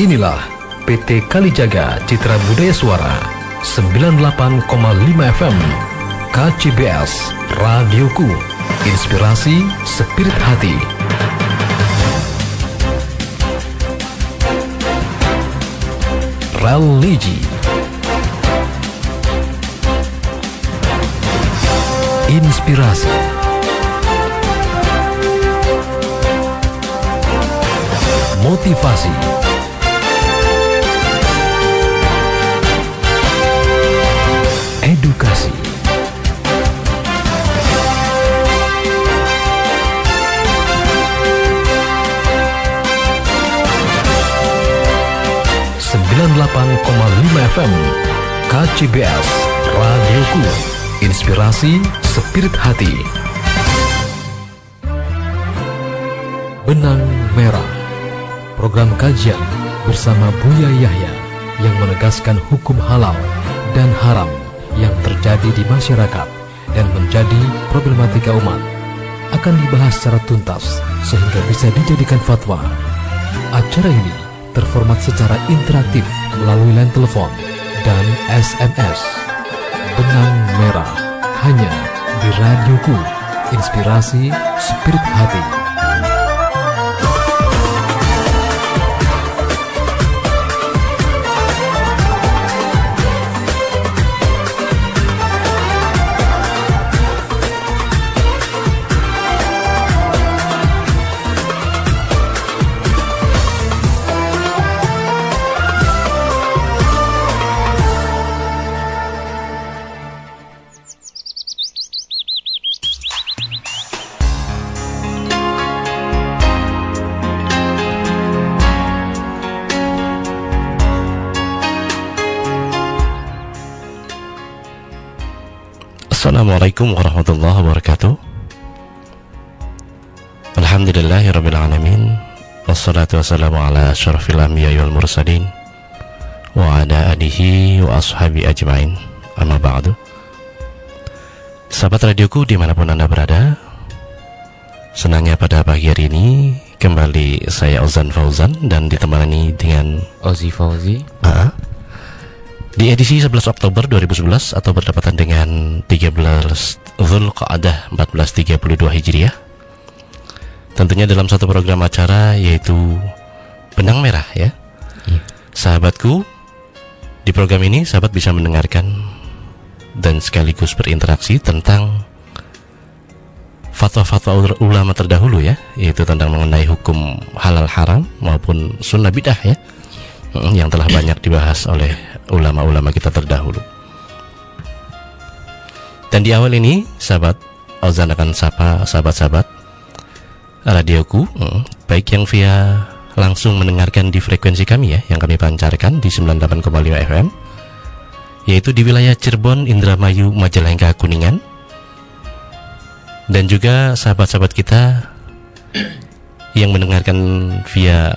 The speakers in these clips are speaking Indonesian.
Inilah PT Kalijaga Citra Budaya Suara 98,5 FM KCBS Radioku. Inspirasi Spirit Hati. Religi Inspirasi. Motivasi 98,5 FM KCBS Radioku Inspirasi Spirit Hati Benang Merah Program kajian bersama Buya Yahya yang menegaskan hukum halal dan haram yang terjadi di masyarakat dan menjadi problematika umat akan dibahas secara tuntas sehingga bisa dijadikan fatwa. Acara ini terformat secara interaktif melalui line telepon dan SMS. Benang Merah hanya di Radioku, Inspirasi Spirit Hati. Assalamualaikum warahmatullahi wabarakatuh. Alhamdulillahirrabbilalamin Wassalatu wassalamu ala syarafil anbiya wal mursalin Wa ala alihi wa ashabi ajmain. Amma ba'du. Sahabat radioku di mana pun anda berada Senangnya pada pagi hari ini Kembali saya Ozan Fauzan Dan ditemani dengan Ozi Fauzi di edisi 11 Oktober 2011 atau bertepatan dengan 13 Zulqa'dah 1432 Hijriah. Tentunya dalam satu program acara yaitu Benang Merah ya. Iya. Sahabatku, di program ini sahabat bisa mendengarkan dan sekaligus berinteraksi tentang fatwa-fatwa ulama terdahulu ya, yaitu tentang mengenai hukum halal haram maupun sunnah bidah ya. Yang telah banyak dibahas oleh ulama-ulama kita terdahulu. Dan di awal ini, sahabat Ozan akan sapa sahabat-sahabat radioku, hmm, baik yang via langsung mendengarkan di frekuensi kami ya, yang kami pancarkan di 98,5 FM, yaitu di wilayah Cirebon, Indramayu, Majalengka, Kuningan, dan juga sahabat-sahabat kita yang mendengarkan via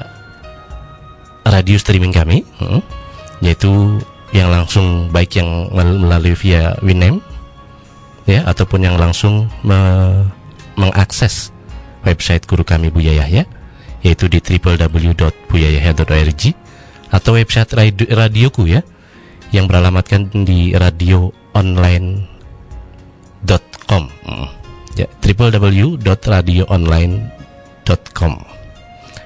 radio streaming kami, hmm, yaitu yang langsung baik yang melalui via Winem ya ataupun yang langsung me mengakses website guru kami Buya Yahya yaitu di www.buyayahya.org atau website radio, radioku ya yang beralamatkan di radioonline.com ya www.radioonline.com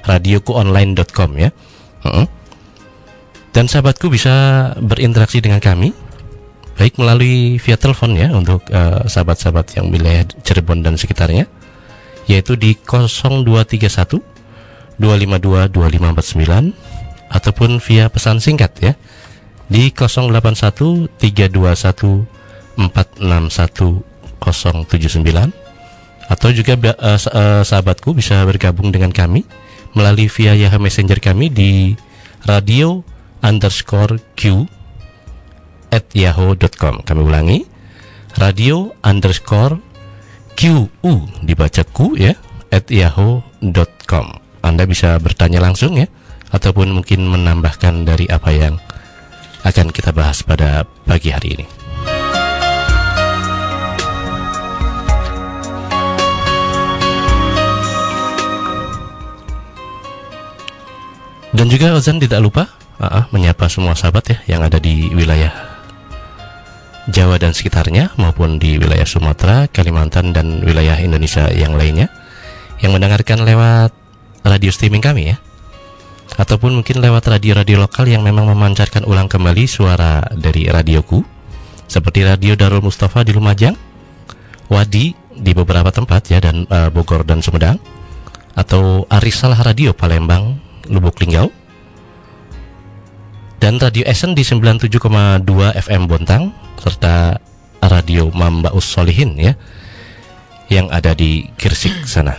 radiokuonline.com ya uh -uh. Dan sahabatku bisa berinteraksi dengan kami baik melalui via telepon ya untuk sahabat-sahabat uh, yang wilayah Cirebon dan sekitarnya yaitu di 0231 252 2549 ataupun via pesan singkat ya di 081 321 461 079 atau juga uh, sahabatku bisa bergabung dengan kami melalui via Yahoo Messenger kami di radio underscore q at yahoo.com kami ulangi radio underscore q u dibaca q ya at yahoo.com anda bisa bertanya langsung ya ataupun mungkin menambahkan dari apa yang akan kita bahas pada pagi hari ini. Dan juga Ozan tidak lupa uh, menyapa semua sahabat ya yang ada di wilayah Jawa dan sekitarnya maupun di wilayah Sumatera, Kalimantan dan wilayah Indonesia yang lainnya yang mendengarkan lewat radio streaming kami ya. Ataupun mungkin lewat radio-radio lokal yang memang memancarkan ulang kembali suara dari radioku seperti Radio Darul Mustafa di Lumajang, Wadi di beberapa tempat ya dan uh, Bogor dan Sumedang atau Arisalah Radio Palembang, Lubuk Linggau dan Radio Esen di 97,2 FM Bontang serta Radio Mambaus Solihin ya yang ada di Kirsik sana.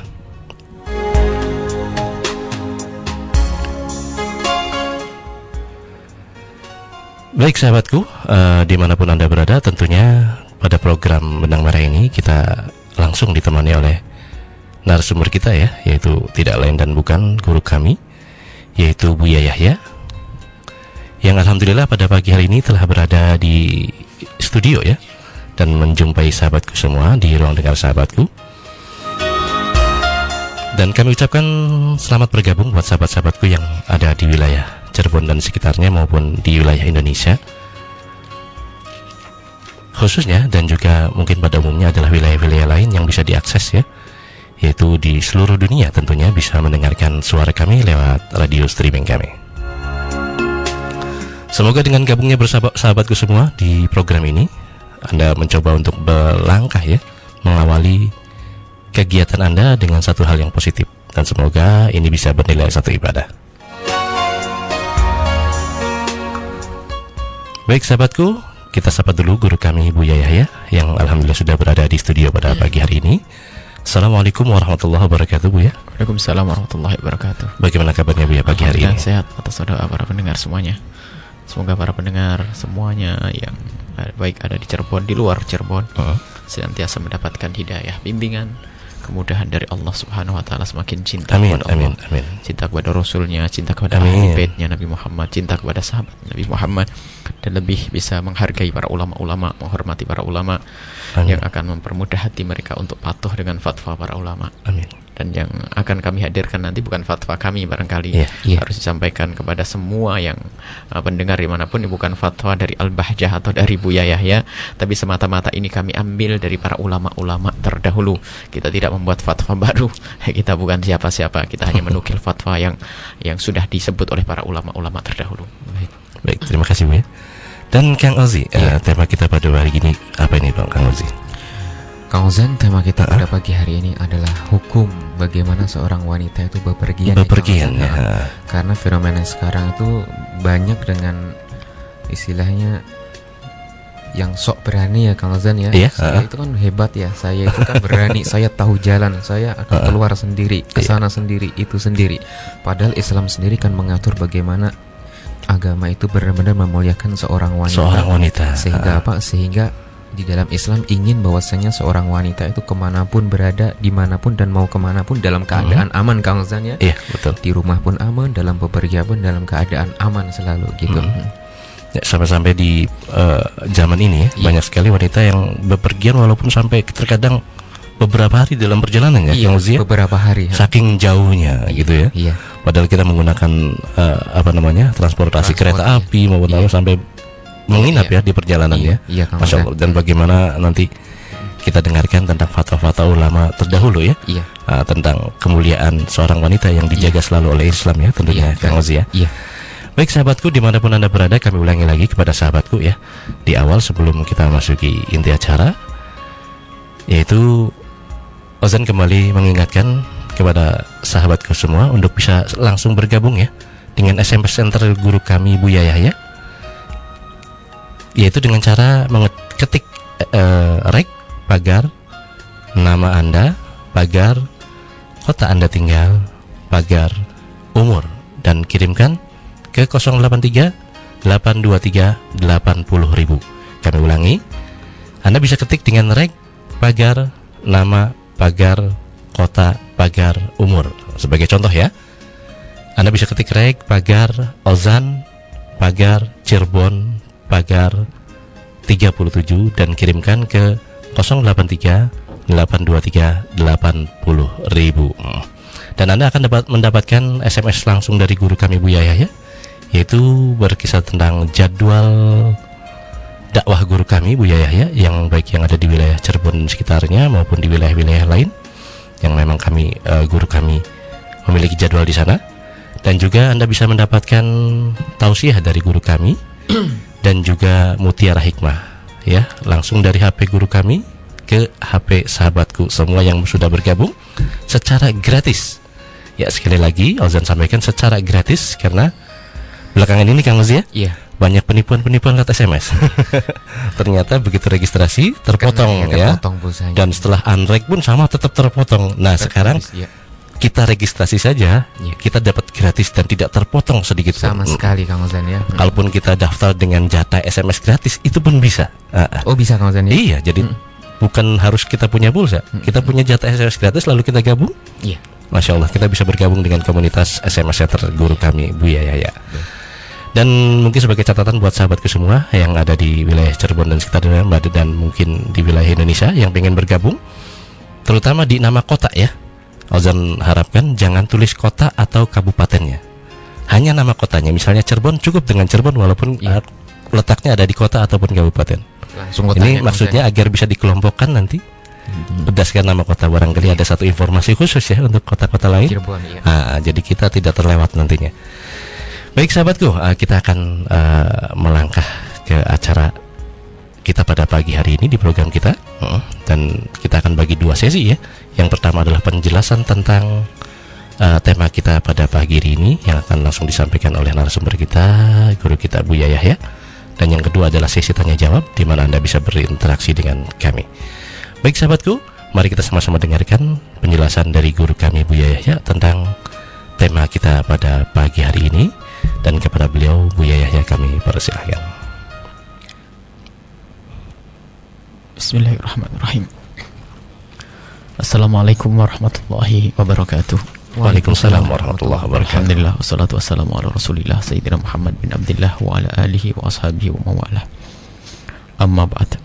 Baik sahabatku, uh, di mana pun anda berada, tentunya pada program Benang Merah ini kita langsung ditemani oleh narasumber kita ya, yaitu tidak lain dan bukan guru kami, yaitu Buya Yahya, yang alhamdulillah pada pagi hari ini telah berada di studio ya, dan menjumpai sahabatku semua di ruang dengar sahabatku. Dan kami ucapkan selamat bergabung buat sahabat-sahabatku yang ada di wilayah Cirebon dan sekitarnya maupun di wilayah Indonesia. Khususnya dan juga mungkin pada umumnya adalah wilayah-wilayah lain yang bisa diakses ya. Yaitu di seluruh dunia tentunya bisa mendengarkan suara kami lewat radio streaming kami semoga dengan gabungnya bersahabat sahabatku semua di program ini Anda mencoba untuk berlangkah ya mengawali kegiatan Anda dengan satu hal yang positif dan semoga ini bisa bernilai satu ibadah Baik sahabatku, kita sapa dulu guru kami Ibu Yahya yang alhamdulillah sudah berada di studio pada pagi hari ini. Assalamualaikum warahmatullahi wabarakatuh Bu ya. Waalaikumsalam warahmatullahi wabarakatuh. Bagaimana kabarnya Bu ya pagi hari ini? sehat atas doa para pendengar semuanya. Semoga para pendengar semuanya yang baik ada di Cirebon, di luar Cirebon, uh -huh. senantiasa mendapatkan hidayah, bimbingan, kemudahan dari Allah Subhanahu wa taala semakin cinta amin, kepada Allah. Amin, amin. Cinta kepada rasulnya, cinta kepada ahli baitnya Nabi Muhammad, cinta kepada sahabat Nabi Muhammad dan lebih bisa menghargai para ulama-ulama, menghormati para ulama amin. yang akan mempermudah hati mereka untuk patuh dengan fatwa para ulama. Amin dan yang akan kami hadirkan nanti bukan fatwa kami barangkali. Yeah, yeah. harus disampaikan kepada semua yang uh, pendengar di mana pun. Ini bukan fatwa dari Al-Bahjah atau dari Buya Yahya tapi semata-mata ini kami ambil dari para ulama-ulama terdahulu. Kita tidak membuat fatwa baru. Kita bukan siapa-siapa. Kita hanya menukil fatwa yang yang sudah disebut oleh para ulama-ulama terdahulu. Baik. Baik terima kasih Bu ya. Dan Kang Ozi yeah. uh, tema kita pada hari ini apa ini Bang Kang Ozi Kang Ozan, tema kita pada pagi hari ini adalah hukum bagaimana seorang wanita itu bepergian. Bepergian ya. ya. Karena fenomena sekarang itu banyak dengan istilahnya yang sok berani ya Kang Ozan ya. Iya, saya uh. itu kan hebat ya. Saya itu kan berani, saya tahu jalan, saya akan keluar sendiri, ke iya. sana sendiri, itu sendiri. Padahal Islam sendiri kan mengatur bagaimana agama itu benar-benar memuliakan seorang wanita. Seorang wanita. Sehingga apa? Sehingga di dalam Islam ingin bahwasanya seorang wanita itu ke mana pun berada, di mana pun dan mau ke mana pun dalam keadaan hmm. aman, Kang Zan ya. Iya betul. Di rumah pun aman, dalam bepergian pun dalam keadaan aman selalu gitu. Hmm. Ya, sampai-sampai di uh, zaman ini ya, iya. banyak sekali wanita yang bepergian walaupun sampai terkadang beberapa hari dalam perjalanan ya, iya, Kang Beberapa hari. Ya. Saking jauhnya iya, gitu ya. Iya. Padahal kita menggunakan uh, apa namanya transportasi Transport, kereta api maupun iya. sampai menginap iya. ya di perjalanan iya, ya. Iya, Masya Allah. Dan bagaimana nanti kita dengarkan tentang fatwa-fatwa ulama terdahulu ya. Iya. Uh, tentang kemuliaan seorang wanita yang dijaga iya. selalu oleh Islam ya tentunya iya, Kang Ozi ya. Iya. Baik sahabatku di mana pun anda berada kami ulangi lagi kepada sahabatku ya di awal sebelum kita masuki inti acara yaitu Ozan kembali mengingatkan kepada sahabatku semua untuk bisa langsung bergabung ya dengan SMS Center guru kami Bu Yaya ya yaitu dengan cara mengetik uh, rek pagar nama Anda, pagar kota Anda tinggal, pagar umur dan kirimkan ke 083 823 80 ribu. Kami ulangi, Anda bisa ketik dengan rek pagar nama, pagar kota, pagar umur. Sebagai contoh ya, Anda bisa ketik rek pagar Ozan, pagar Cirebon, pagar 37 dan kirimkan ke 083 823 80 ribu Dan Anda akan dapat mendapatkan SMS langsung dari guru kami Bu Yaya ya, yaitu berkisah tentang jadwal dakwah guru kami Bu Yaya ya, yang baik yang ada di wilayah Cirebon sekitarnya maupun di wilayah-wilayah lain yang memang kami uh, guru kami memiliki jadwal di sana. Dan juga Anda bisa mendapatkan tausiah dari guru kami dan juga mutiara hikmah ya, langsung dari HP guru kami ke HP sahabatku semua yang sudah bergabung secara gratis. Ya sekali lagi Ozan sampaikan secara gratis karena belakangan ini Kang Ozi ya Iya. banyak penipuan-penipuan lewat SMS. Ternyata begitu registrasi terpotong Karena ya. Terpotong pulsanya. Dan setelah unreg pun sama tetap terpotong. Nah, sekarang Iya. Kita registrasi saja, Iya. kita dapat gratis dan tidak terpotong sedikit pun. sama sekali Kang Ozan ya. Kalaupun kita daftar dengan jatah SMS gratis itu pun bisa. Ah, ah. Oh bisa Kang Ozan ya? Iya, jadi bukan harus kita punya pulsa. Kita punya jatah SMS gratis lalu kita gabung. Iya. Masya Allah, kita bisa bergabung dengan komunitas SMS Setter guru kami Bu Yaya. Dan mungkin sebagai catatan buat sahabatku semua yang ada di wilayah Cirebon dan sekitarnya dan mungkin di wilayah Indonesia yang pengen bergabung, terutama di nama kota ya. Ozan harapkan jangan tulis kota atau kabupatennya. Hanya nama kotanya. Misalnya Cirebon cukup dengan Cirebon walaupun Iya. uh, letaknya ada di kota ataupun kabupaten. Langsung Ini maksudnya agar bisa dikelompokkan nanti berdasarkan nama kota barangkali ada satu informasi khusus ya untuk kota-kota lain. Cirebon iya. Ah, jadi kita tidak terlewat nantinya. Baik sahabatku, ah, kita akan ah, melangkah ke acara kita pada pagi hari ini di program kita dan kita akan bagi dua sesi ya. Yang pertama adalah penjelasan tentang ah, tema kita pada pagi hari ini yang akan langsung disampaikan oleh narasumber kita, guru kita Bu Yayah ya. Dan yang kedua adalah sesi tanya jawab di mana Anda bisa berinteraksi dengan kami. Baik sahabatku, mari kita sama-sama dengarkan penjelasan dari guru kami Bu Yahya tentang tema kita pada pagi hari ini dan kepada beliau Bu Yahya kami persilahkan. Bismillahirrahmanirrahim. Assalamualaikum warahmatullahi wabarakatuh. Waalaikumsalam warahmatullahi wabarakatuh. Alhamdulillah wassalatu wassalamu ala Rasulillah Sayyidina Muhammad bin Abdullah wa ala alihi wa ashabihi wa mawalah. Amma ba'd.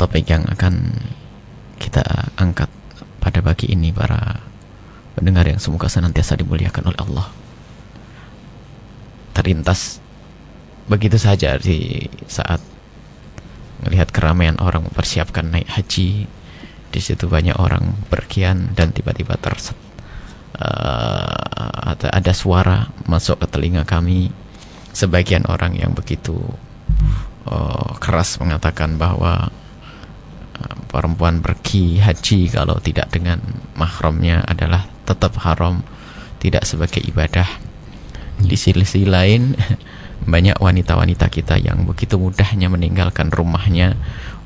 Topik yang akan kita angkat pada pagi ini para pendengar yang semoga senantiasa dimuliakan oleh Allah. Terlintas begitu saja di saat melihat keramaian orang mempersiapkan naik haji di situ banyak orang berkian dan tiba-tiba terset uh, ada, ada suara masuk ke telinga kami. Sebagian orang yang begitu uh, keras mengatakan bahwa uh, perempuan pergi haji kalau tidak dengan mahramnya adalah tetap haram tidak sebagai ibadah. Di sisi lain banyak wanita-wanita kita yang begitu mudahnya meninggalkan rumahnya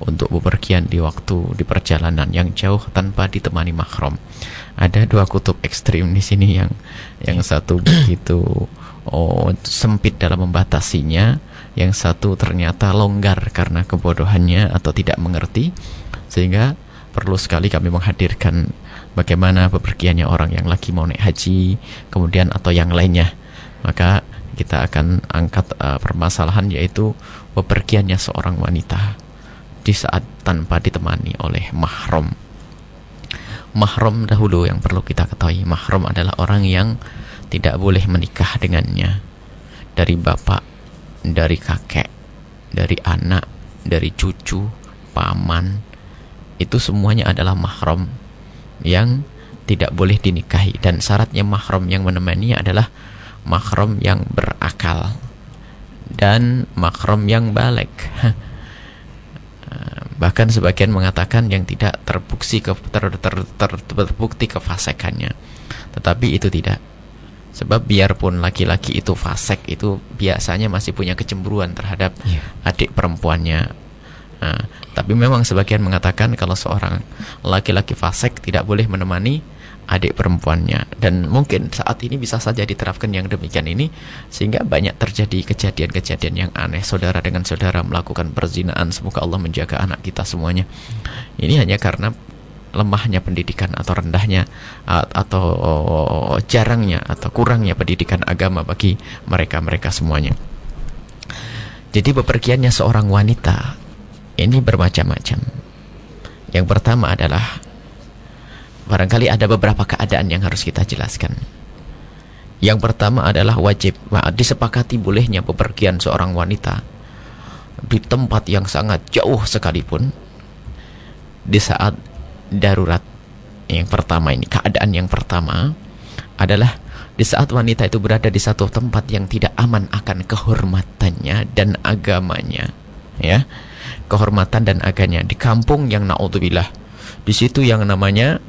untuk bepergian di waktu di perjalanan yang jauh tanpa ditemani mahram. Ada dua kutub ekstrim di sini yang yang satu begitu oh, sempit dalam membatasinya, yang satu ternyata longgar karena kebodohannya atau tidak mengerti, sehingga perlu sekali kami menghadirkan bagaimana bepergiannya orang yang lagi mau naik haji, kemudian atau yang lainnya. Maka kita akan angkat uh, permasalahan yaitu bepergiannya seorang wanita di saat tanpa ditemani oleh mahram. Mahram dahulu yang perlu kita ketahui, mahram adalah orang yang tidak boleh menikah dengannya dari bapak, dari kakek, dari anak, dari cucu, paman. Itu semuanya adalah mahram yang tidak boleh dinikahi dan syaratnya mahram yang menemani adalah mahram yang berakal dan mahram yang balik. Bahkan sebagian mengatakan yang tidak terbukti ke, ter, ter, ter, terbukti kefasekannya. Tetapi itu tidak. Sebab biarpun laki-laki itu fasek itu biasanya masih punya kecemburuan terhadap Iya. adik perempuannya. Nah, tapi memang sebagian mengatakan kalau seorang laki-laki fasek tidak boleh menemani adik perempuannya. Dan mungkin saat ini bisa saja diterapkan yang demikian ini sehingga banyak terjadi kejadian-kejadian yang aneh. Saudara dengan saudara melakukan perzinaan. Semoga Allah menjaga anak kita semuanya. Ini hanya karena lemahnya pendidikan atau rendahnya atau jarangnya atau kurangnya pendidikan agama bagi mereka-mereka semuanya. Jadi bepergiannya seorang wanita ini bermacam-macam. Yang pertama adalah barangkali ada beberapa keadaan yang harus kita jelaskan. Yang pertama adalah wajib disepakati bolehnya bepergian seorang wanita di tempat yang sangat jauh sekalipun di saat darurat. Yang pertama ini keadaan yang pertama adalah di saat wanita itu berada di satu tempat yang tidak aman akan kehormatannya dan agamanya, ya. Kehormatan dan agamanya di kampung yang naudzubillah. Di situ yang namanya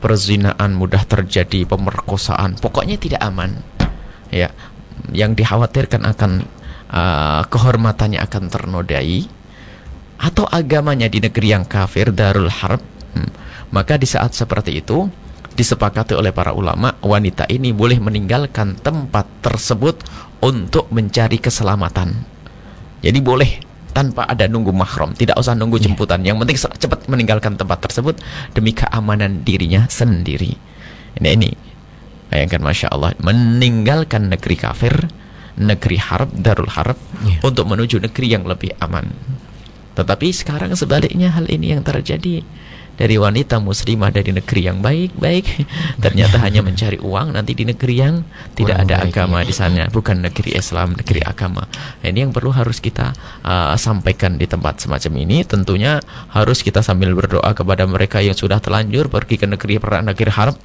perzinaan mudah terjadi, pemerkosaan, pokoknya tidak aman. Ya, yang dikhawatirkan akan uh, kehormatannya akan ternodai atau agamanya di negeri yang kafir darul harb. Hmm. Maka di saat seperti itu disepakati oleh para ulama wanita ini boleh meninggalkan tempat tersebut untuk mencari keselamatan. Jadi boleh tanpa ada nunggu mahram, tidak usah nunggu Iya. jemputan. Yang penting cepat meninggalkan tempat tersebut demi keamanan dirinya sendiri. Ini ini. Bayangkan Masya Allah Meninggalkan negeri kafir Negeri harb, darul harb Iya. Untuk menuju negeri yang lebih aman Tetapi sekarang sebaliknya hal ini yang terjadi Dari wanita muslimah dari negeri yang baik-baik Ternyata hanya mencari uang Nanti di negeri yang tidak Kurang ada baik, agama iya. di sana. Bukan negeri Islam, negeri agama. Nah, Ini yang perlu harus kita uh, sampaikan di tempat semacam ini. Tentunya harus kita sambil berdoa kepada mereka yang sudah telanjur Pergi ke negeri perang negeri harb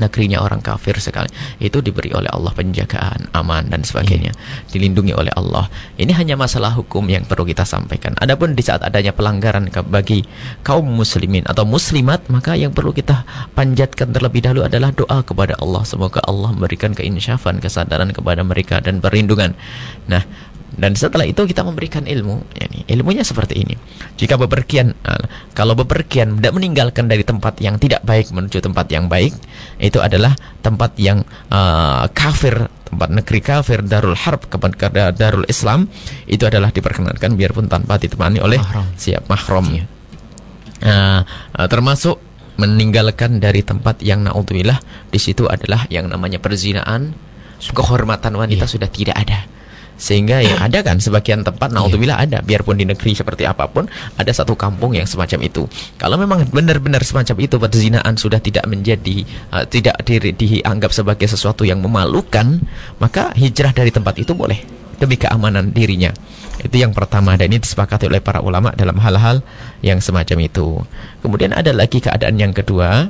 negerinya orang kafir sekali. Itu diberi oleh Allah penjagaan aman dan sebagainya. Dilindungi oleh Allah. Ini hanya masalah hukum yang perlu kita sampaikan. Adapun di saat adanya pelanggaran bagi kaum muslimin atau muslimat maka yang perlu kita panjatkan terlebih dahulu adalah doa kepada Allah. Semoga Allah memberikan keinsyafan kesadaran kepada mereka dan perlindungan. Nah dan setelah itu kita memberikan ilmu yani, ilmunya seperti ini jika bepergian eh, kalau bepergian tidak meninggalkan dari tempat yang tidak baik menuju tempat yang baik itu adalah tempat yang eh, kafir tempat negeri kafir darul harb kepada darul Islam itu adalah diperkenankan biarpun tanpa ditemani oleh Mahram. siap mahram Iya. Eh, termasuk meninggalkan dari tempat yang naudzubillah di situ adalah yang namanya perzinaan kehormatan wanita sudah tidak ada sehingga yang ada kan sebagian tempat naudzubillah ada. Biarpun di negeri seperti apa pun ada satu kampung yang semacam itu. Kalau memang benar-benar semacam itu perzinaan sudah tidak menjadi eh, tidak di- dianggap sebagai sesuatu yang memalukan maka hijrah dari tempat itu boleh. Demi keamanan dirinya. Itu yang pertama. Dan ini disepakati oleh para ulama dalam hal-hal yang semacam itu. Kemudian ada lagi keadaan yang kedua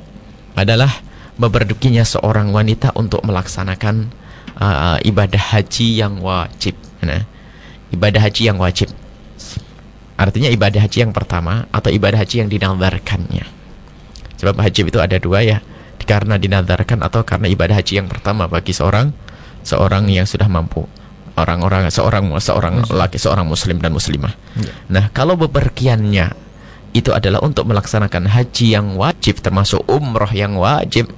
adalah beberdukinya seorang wanita untuk melaksanakan uh, ibadah haji yang wajib. Nah, ibadah haji yang wajib. Artinya ibadah haji yang pertama atau ibadah haji yang dinazarkannya. Sebab haji itu ada dua ya, karena dinazarkan atau karena ibadah haji yang pertama bagi seorang seorang yang sudah mampu. Orang-orang seorang seorang laki seorang muslim dan muslimah. Nah, kalau bepergiannya itu adalah untuk melaksanakan haji yang wajib termasuk umroh yang wajib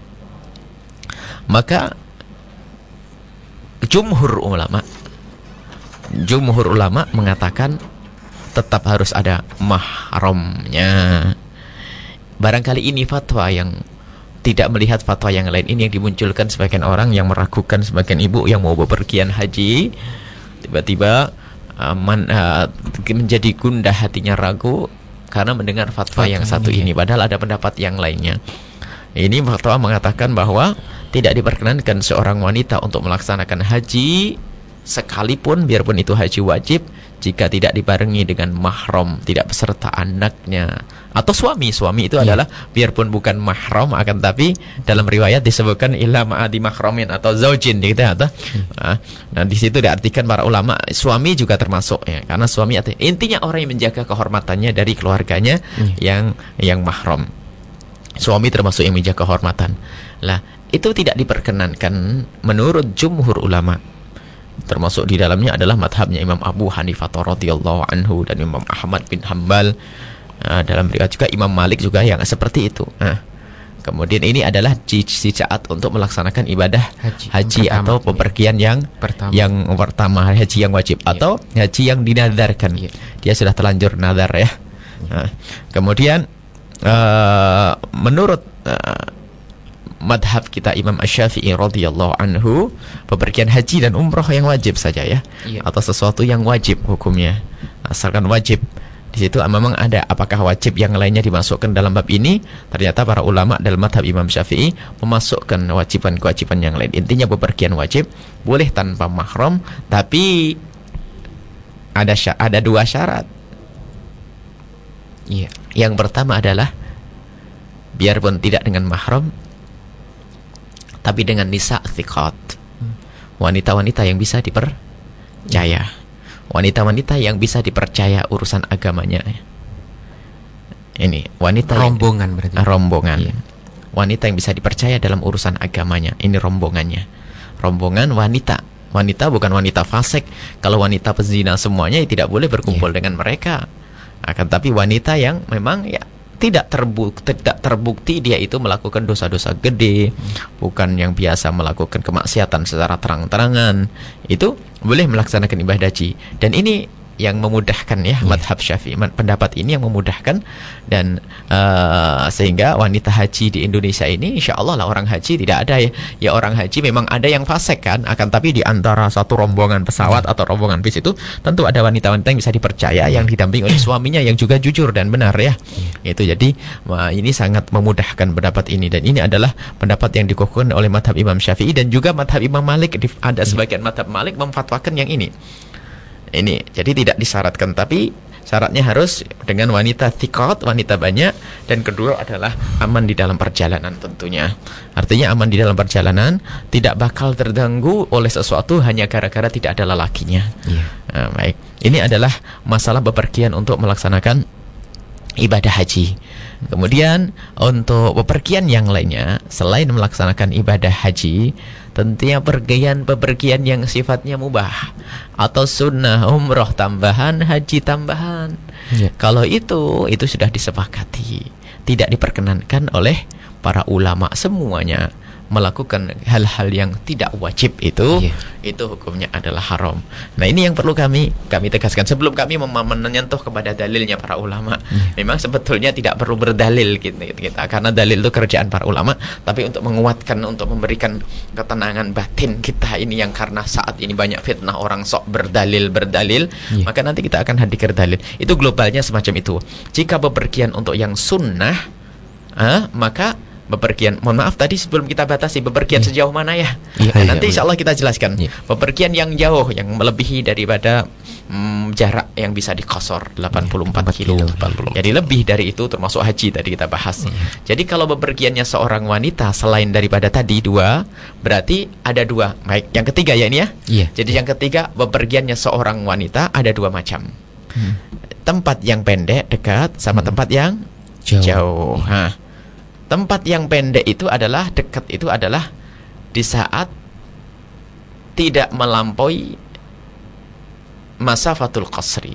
maka jumhur ulama. Jumhur ulama mengatakan tetap harus ada mahramnya. Barangkali ini fatwa yang tidak melihat fatwa yang lain. Ini yang dimunculkan sebagian orang yang meragukan sebagian ibu yang mau bepergian haji. Tiba-tiba uh, man- uh, menjadi gundah hatinya ragu karena mendengar fatwa yang satu ini padahal ada pendapat yang lainnya. Ini fatwa mengatakan bahwa tidak diperkenankan seorang wanita untuk melaksanakan haji sekalipun biarpun itu haji wajib jika tidak dibarengi dengan mahram, tidak beserta anaknya atau suami. Suami itu adalah biarpun bukan mahram akan tapi dalam riwayat disebutkan illa ma'adi mahramin atau zaujin gitu ya atau nah, nah, di situ diartikan para ulama suami juga termasuk ya karena suami arti- intinya orang yang menjaga kehormatannya dari keluarganya yang yang mahram. Suami termasuk yang menjaga kehormatan. Lah, itu tidak diperkenankan menurut jumhur ulama. Termasuk di dalamnya adalah madhabnya Imam Abu Hanifah radhiyallahu anhu dan Imam Ahmad bin Hambal. Nah, dalam riwayat juga Imam Malik juga yang seperti itu. Nah, kemudian ini adalah ci- cicaat untuk melaksanakan ibadah Haji. haji, pertama. atau pepergian yang Pertama. yang pertama haji yang wajib atau haji yang dinadarkan. Iya. Dia sudah telanjur nadar ya. Nah, kemudian eh, menurut eh, madhab kita Imam Ash-Syafi'i radhiyallahu anhu bepergian haji dan umroh yang wajib saja ya Iya. atau sesuatu yang wajib hukumnya asalkan wajib Di situ memang ada apakah wajib yang lainnya dimasukkan dalam bab ini? Ternyata para ulama dalam madhab Imam Syafi'i memasukkan kewajiban-kewajiban yang lain. Intinya bepergian wajib boleh tanpa mahram, tapi ada ada dua syarat. Iya. Yang pertama adalah biarpun tidak dengan mahram tapi dengan nisa thiqat. Wanita-wanita yang bisa dipercaya. Wanita-wanita yang bisa dipercaya urusan agamanya. Ini wanita yang- Rombongan berarti. rombongan. Iya. Wanita yang bisa dipercaya dalam urusan agamanya. Ini rombongannya. Rombongan wanita. Wanita bukan wanita fasik. Kalau wanita pezina semuanya ya tidak boleh berkumpul dengan mereka. Akan tapi wanita yang memang ya tidak terbukti tidak terbukti dia itu melakukan dosa-dosa gede, bukan yang biasa melakukan kemaksiatan secara terang-terangan. Itu boleh melaksanakan ibadah haji. Dan ini yang memudahkan ya madhab syafi'i. Pendapat ini yang memudahkan dan eh, sehingga wanita haji di Indonesia ini insya Allah lah orang haji tidak ada ya. Ya orang haji memang ada yang fasik kan akan tapi di antara satu rombongan pesawat atau rombongan bis itu tentu ada wanita-wanita yang bisa dipercaya yang didampingi oleh suaminya yang juga jujur dan benar ya. Itu jadi ini sangat memudahkan pendapat ini. Dan ini adalah pendapat yang dikukuhkan oleh madhab Imam Syafi'i dan juga madhab Imam Malik. Ada sebagian madhab Malik memfatwakan yang ini ini jadi tidak disyaratkan tapi syaratnya harus dengan wanita thiqat, wanita banyak dan kedua adalah aman di dalam perjalanan tentunya. Artinya aman di dalam perjalanan tidak bakal terganggu oleh sesuatu hanya gara-gara tidak ada lelakinya. Iya. Nah, baik. Ini adalah masalah bepergian untuk melaksanakan ibadah haji. Kemudian untuk bepergian yang lainnya selain melaksanakan ibadah haji, tentunya pergian bepergian yang sifatnya mubah atau sunnah umroh tambahan, haji tambahan. Iya. Kalau itu itu sudah disepakati, tidak diperkenankan oleh para ulama semuanya melakukan hal-hal yang tidak wajib itu Iya. itu hukumnya adalah haram. Nah, ini yang perlu kami kami tegaskan sebelum kami menyentuh kepada dalilnya para ulama. Memang sebetulnya tidak perlu berdalil gitu kita karena dalil itu kerjaan para ulama, tapi untuk menguatkan untuk memberikan ketenangan batin kita ini yang karena saat ini banyak fitnah orang sok berdalil berdalil, Iya. maka nanti kita akan hadirkan dalil. Itu globalnya semacam itu. Jika bepergian untuk yang sunnah, ah, maka bepergian mohon maaf tadi sebelum kita batasi bepergian sejauh mana ya Iya, Nah, iya, nanti iya. insya Allah kita jelaskan Iya. bepergian yang jauh yang melebihi daripada mm, jarak yang bisa dikosor 84 kilo. kilo. 84. Jadi lebih dari itu termasuk haji tadi kita bahas. Iya. Jadi kalau bepergiannya seorang wanita selain daripada tadi dua, berarti ada dua. Baik, yang ketiga ya ini ya. Iya. Jadi yang ketiga bepergiannya seorang wanita ada dua macam. Hmm. Tempat yang pendek dekat sama tempat yang Jauh. jauh. Hah. Tempat yang pendek itu adalah dekat itu adalah di saat tidak melampaui masafatul qasri.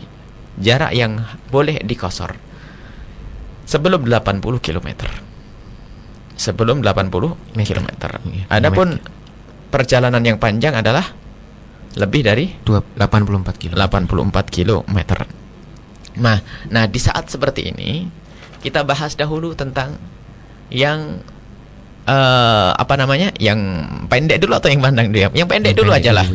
Jarak yang boleh dikosor. Sebelum 80 km. Sebelum 80 km. Iya, Adapun perjalanan yang panjang adalah lebih dari Dua- 84 kilo. 84 kilometer. Nah, nah di saat seperti ini kita bahas dahulu tentang yang eh apa namanya? Yang pendek dulu atau yang pandang dulu? Yang pendek dulu aja lah.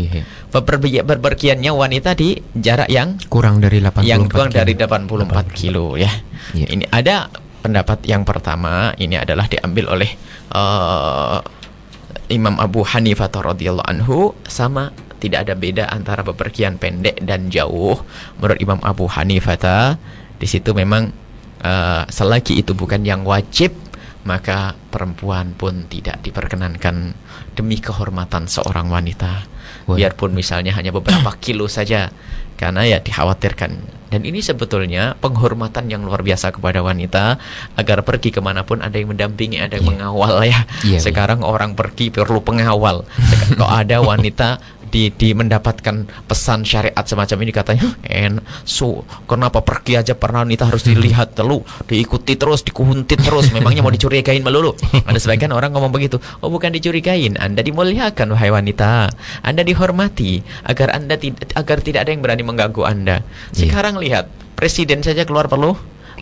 Bepergi- Berpergiannya wanita di jarak yang Kurang dari 84 yang kurang kilo. dari 84 kilo ya. Iya. Ini ada pendapat yang pertama ini adalah diambil oleh eh, Imam Abu Hanifah radhiyallahu anhu sama tidak ada beda antara bepergian pendek dan jauh menurut Imam Abu Hanifah di situ memang eh, selagi itu bukan yang wajib maka perempuan pun tidak diperkenankan demi kehormatan seorang wanita. Wah. biarpun misalnya hanya beberapa kilo saja karena ya dikhawatirkan. Dan ini sebetulnya penghormatan yang luar biasa kepada wanita agar pergi ke mana pun ada yang mendampingi ada yang Iya. mengawal ya. Iya, sekarang orang pergi perlu pengawal. Kalau ada wanita di, di mendapatkan pesan syariat semacam ini katanya en so kenapa pergi aja pernah wanita harus dilihat dulu diikuti terus dikuntit terus. Memangnya mau dicurigain melulu? Ada sebagian orang ngomong begitu oh bukan dicurigain anda dimuliakan wahai wanita. Anda dihormati agar anda tidak agar tidak ada yang berani mengganggu anda. Iya. sekarang lihat presiden saja keluar perlu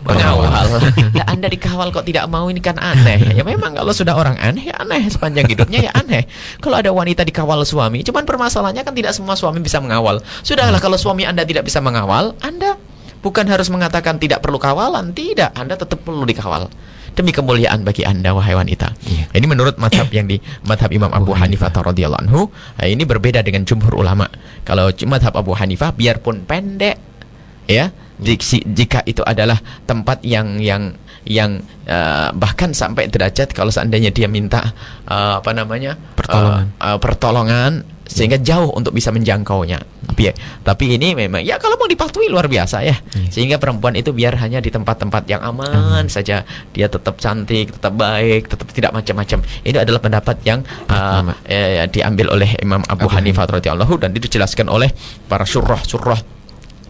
pengawal lah anda dikawal kok tidak mau ini kan aneh ya memang kalau sudah orang aneh ya aneh sepanjang hidupnya ya aneh kalau ada wanita dikawal suami cuman permasalahannya kan tidak semua suami bisa mengawal sudahlah kalau suami anda tidak bisa mengawal anda Bukan harus mengatakan tidak perlu kawalan, tidak. Anda tetap perlu dikawal. Demi kemuliaan bagi Anda wahai wanita. Iya. Ini menurut madhab yang di madhab Imam Abu Abu Hanifah radhiyallahu anhu. Nah, ini berbeda dengan jumhur ulama. Kalau madhab Abu Hanifah biarpun pendek ya jika itu adalah tempat yang yang yang eh, bahkan sampai derajat kalau seandainya dia minta eh, apa namanya Pertolongan. eh, eh, pertolongan sehingga jauh untuk bisa menjangkaunya. Tapi tapi ini memang ya kalau mau dipatuhi luar biasa ya. Iya. sehingga perempuan itu biar hanya di tempat-tempat yang aman saja. Dia tetap cantik tetap baik tetap tidak macam-macam. Ini adalah pendapat yang Pertama. eh, diambil oleh Imam Abu, Abu Hanifah radhiyallahu dan itu dijelaskan oleh para surah-surah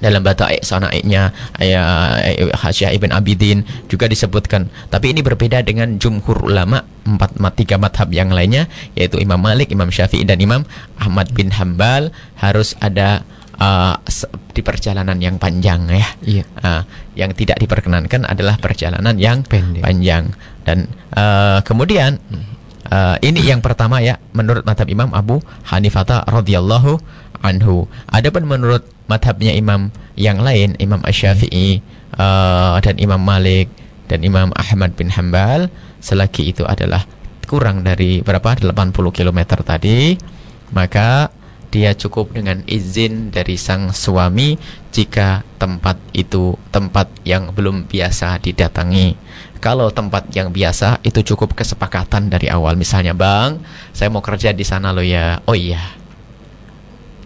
dalam bataik sanaiknya ya Hasyiah Ibn Abidin juga disebutkan tapi ini berbeda dengan jumhur ulama empat tiga madhab yang lainnya yaitu Imam Malik, Imam Syafi'i dan Imam Ahmad bin Hambal harus ada uh, di perjalanan yang panjang ya Iya. Ah, yang tidak diperkenankan adalah perjalanan yang Pendek. panjang dan uh, kemudian uh, ini yang pertama ya menurut madhab Imam Abu Hanifah radhiyallahu anhu. Adapun menurut madhabnya Imam yang lain Imam Asy-Syafi'i uh, dan Imam Malik dan Imam Ahmad bin Hambal selagi itu adalah kurang dari berapa 80 km tadi maka dia cukup dengan izin dari sang suami jika tempat itu tempat yang belum biasa didatangi. Kalau tempat yang biasa itu cukup kesepakatan dari awal. Misalnya, "Bang, saya mau kerja di sana loh ya." Oh iya.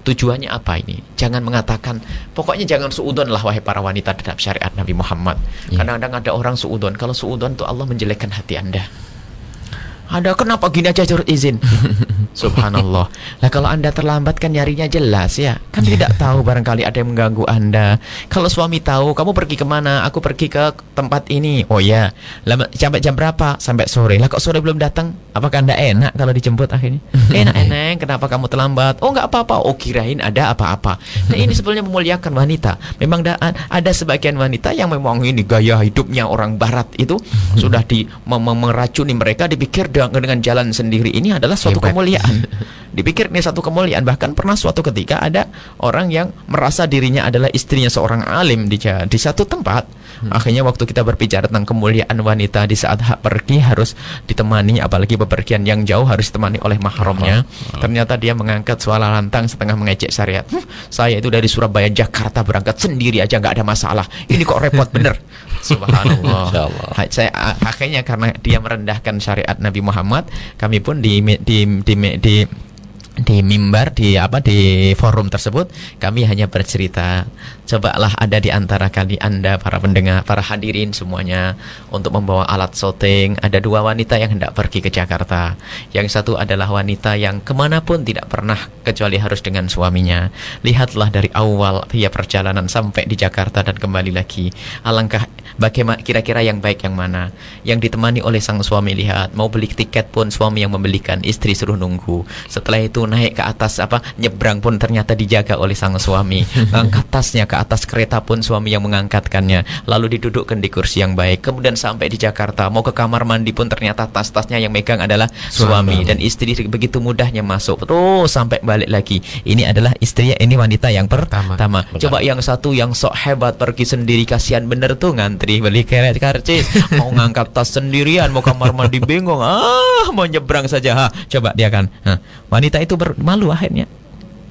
Tujuannya apa ini? Jangan mengatakan, pokoknya jangan suudon lah wahai para wanita terhadap syariat Nabi Muhammad. Iya. Kadang-kadang ada orang suudon. Kalau suudon tuh Allah menjelekkan hati Anda. Anda kenapa gini aja curut izin? Subhanallah. Lah kalau Anda terlambat kan nyarinya jelas ya. Kan tidak tahu barangkali ada yang mengganggu Anda. Kalau suami tahu kamu pergi ke mana? Aku pergi ke tempat ini. Oh ya. Lah sampai jam berapa? Sampai sore. Lah kok sore belum datang? Apakah Anda enak kalau dijemput akhirnya? enak enak. Kenapa kamu terlambat? Oh nggak apa-apa. Oh kirain ada apa-apa. Nah ini sebenarnya memuliakan wanita. Memang da- ada sebagian wanita yang memang ini gaya hidupnya orang Barat itu sudah di meracuni mereka dipikir dengan, dengan jalan sendiri ini adalah suatu Hebat. kemuliaan. Dipikir ini satu kemuliaan. Bahkan pernah suatu ketika ada orang yang merasa dirinya adalah istrinya seorang alim di di satu tempat. Akhirnya waktu kita berbicara tentang kemuliaan wanita di saat hak pergi harus ditemani apalagi bepergian yang jauh harus ditemani oleh mahramnya. Ternyata dia mengangkat suara lantang setengah mengejek syariat. "Hmm, saya itu dari Surabaya Jakarta berangkat sendiri aja nggak ada masalah. Ini kok repot bener. Subhanallah. Saya akhirnya karena dia merendahkan syariat Nabi Muhammad, kami pun di di di, di di mimbar di apa di forum tersebut kami hanya bercerita cobalah ada di antara kali anda para pendengar para hadirin semuanya untuk membawa alat syuting ada dua wanita yang hendak pergi ke Jakarta. Yang satu adalah wanita yang ke mana pun tidak pernah kecuali harus dengan suaminya. Lihatlah dari awal via perjalanan sampai di Jakarta dan kembali lagi. Alangkah bagaimana kira-kira yang baik yang mana? Yang ditemani oleh sang suami lihat. Mau beli tiket pun suami yang membelikan istri suruh nunggu. Setelah itu naik ke atas apa nyebrang pun ternyata dijaga oleh sang suami. Angkat tasnya ke atas kereta pun suami yang mengangkatkannya. Lalu didudukkan di kursi yang baik. Kemudian sampai di Jakarta. Mau ke kamar mandi pun ternyata tas-tasnya yang megang adalah suami, dan istri begitu mudahnya masuk. Terus sampai balik lagi. Ini adalah istri ini wanita yang pertama. Pertama. coba yang satu yang sok hebat pergi sendiri. Kasihan bener tuh ngantri beli keret karcis. Mau ngangkat tas sendirian mau kamar mandi bingung. Ah mau nyebrang saja. Ha coba dia kan. Hah, wanita itu bermalu akhirnya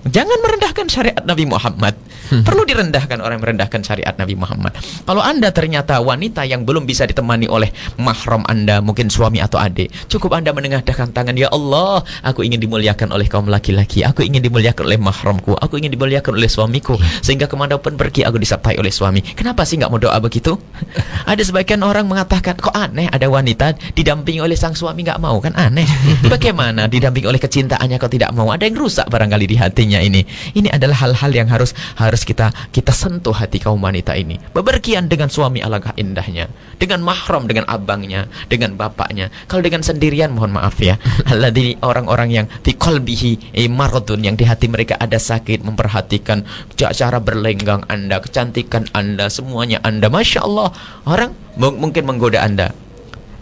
Jangan merendahkan syariat Nabi Muhammad. Perlu direndahkan orang yang merendahkan syariat Nabi Muhammad. Kalau Anda ternyata wanita yang belum bisa ditemani oleh mahram Anda, mungkin suami atau adik, cukup Anda menengadahkan tangan, "Ya Allah, aku ingin dimuliakan oleh kaum laki-laki. Aku ingin dimuliakan oleh mahramku. Aku ingin dimuliakan oleh suamiku sehingga ke mana pun pergi aku disertai oleh suami." Kenapa sih nggak mau doa begitu? ada sebagian orang mengatakan, "Kok aneh ada wanita didampingi oleh sang suami nggak mau?" Kan aneh. Bagaimana didampingi oleh kecintaannya kok tidak mau? Ada yang rusak barangkali di hatinya ini. Ini adalah hal-hal yang harus harus kita kita sentuh hati kaum wanita ini. Bepergian dengan suami alangkah indahnya, dengan mahram dengan abangnya, dengan bapaknya. Kalau dengan sendirian mohon maaf ya. Alladzi orang-orang yang fi qalbihi maradun yang di hati mereka ada sakit memperhatikan ca- cara berlenggang Anda, kecantikan Anda, semuanya Anda. Masya Allah, orang mung- mungkin menggoda Anda.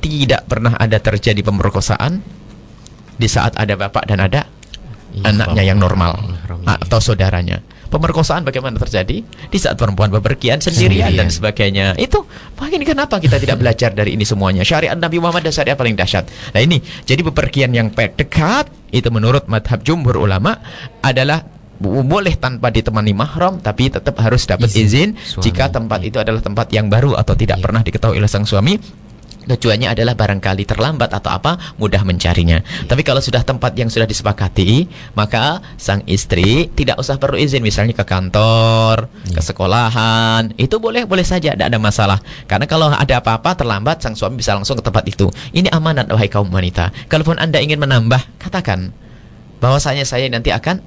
Tidak pernah ada terjadi pemerkosaan di saat ada bapak dan ada anaknya yang normal mahramnya. atau saudaranya. pemerkosaan bagaimana terjadi di saat perempuan bepergian sendirian Sendirian. dan sebagainya. Itu makanya kenapa kita tidak belajar dari ini semuanya? Syariat Nabi Muhammad dan syariat paling dahsyat. Nah ini, jadi bepergian yang dekat itu menurut madhab jumhur ulama adalah boleh tanpa ditemani mahram tapi tetap harus dapat izin, Izin suami. jika tempat itu adalah tempat yang baru atau tidak Iya. pernah diketahui oleh sang suami Tujuannya adalah barangkali terlambat atau apa mudah mencarinya. Tapi kalau sudah tempat yang sudah disepakati, maka sang istri tidak usah perlu izin misalnya ke kantor, ke sekolahan, itu boleh boleh saja, tidak ada masalah. Karena kalau ada apa-apa terlambat, sang suami bisa langsung ke tempat itu. Ini amanat wahai kaum wanita. Kalaupun anda ingin menambah, katakan bahwasanya saya nanti akan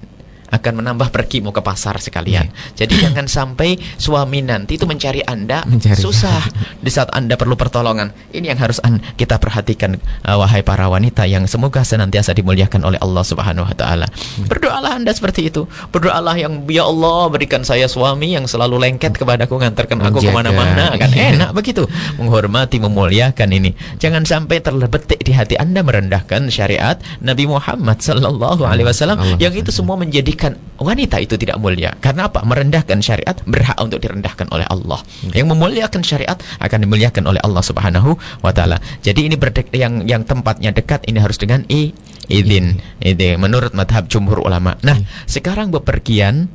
akan menambah pergi mau ke pasar sekalian. Jadi jangan sampai suami nanti itu mencari Anda Mencari. susah di saat Anda perlu pertolongan. Ini yang harus kita perhatikan uh, wahai para wanita yang semoga senantiasa dimuliakan oleh Allah Subhanahu wa taala. Berdoalah Anda seperti itu. Berdoalah yang ya Allah berikan saya suami yang selalu lengket kepadaku ngantarkan aku Menjaga. ke mana-mana kan enak begitu. Menghormati, memuliakan ini. Jangan sampai terbetik di hati Anda merendahkan syariat Nabi Muhammad sallallahu alaihi wasallam yang itu semua menjadikan wanita itu tidak mulia. Karena apa? Merendahkan syariat berhak untuk direndahkan oleh Allah. Yang memuliakan syariat akan dimuliakan oleh Allah Subhanahu wa taala. Jadi ini berdek yang yang tempatnya dekat ini harus dengan i izin. Ini menurut madhab jumhur ulama. Nah, sekarang bepergian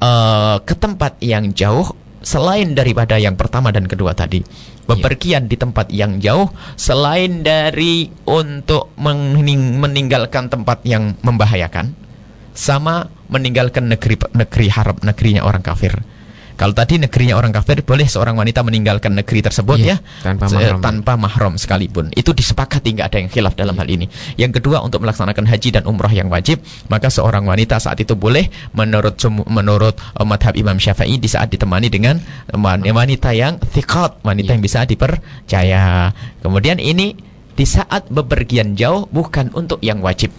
eh, ke tempat yang jauh selain daripada yang pertama dan kedua tadi. Bepergian di tempat yang jauh selain dari untuk mening- meninggalkan tempat yang membahayakan sama meninggalkan negeri negeri haram negerinya orang kafir. Kalau tadi negerinya orang kafir boleh seorang wanita meninggalkan negeri tersebut Iya, ya tanpa mahram. tanpa mahram sekalipun. Itu disepakati nggak ada yang khilaf dalam hal ini. Yang kedua untuk melaksanakan haji dan umrah yang wajib, maka seorang wanita saat itu boleh menurut menurut uh, madhab Imam Syafi'i di saat ditemani dengan wan- wanita yang thiqat, wanita yang bisa dipercaya. Kemudian ini di saat bepergian jauh bukan untuk yang wajib.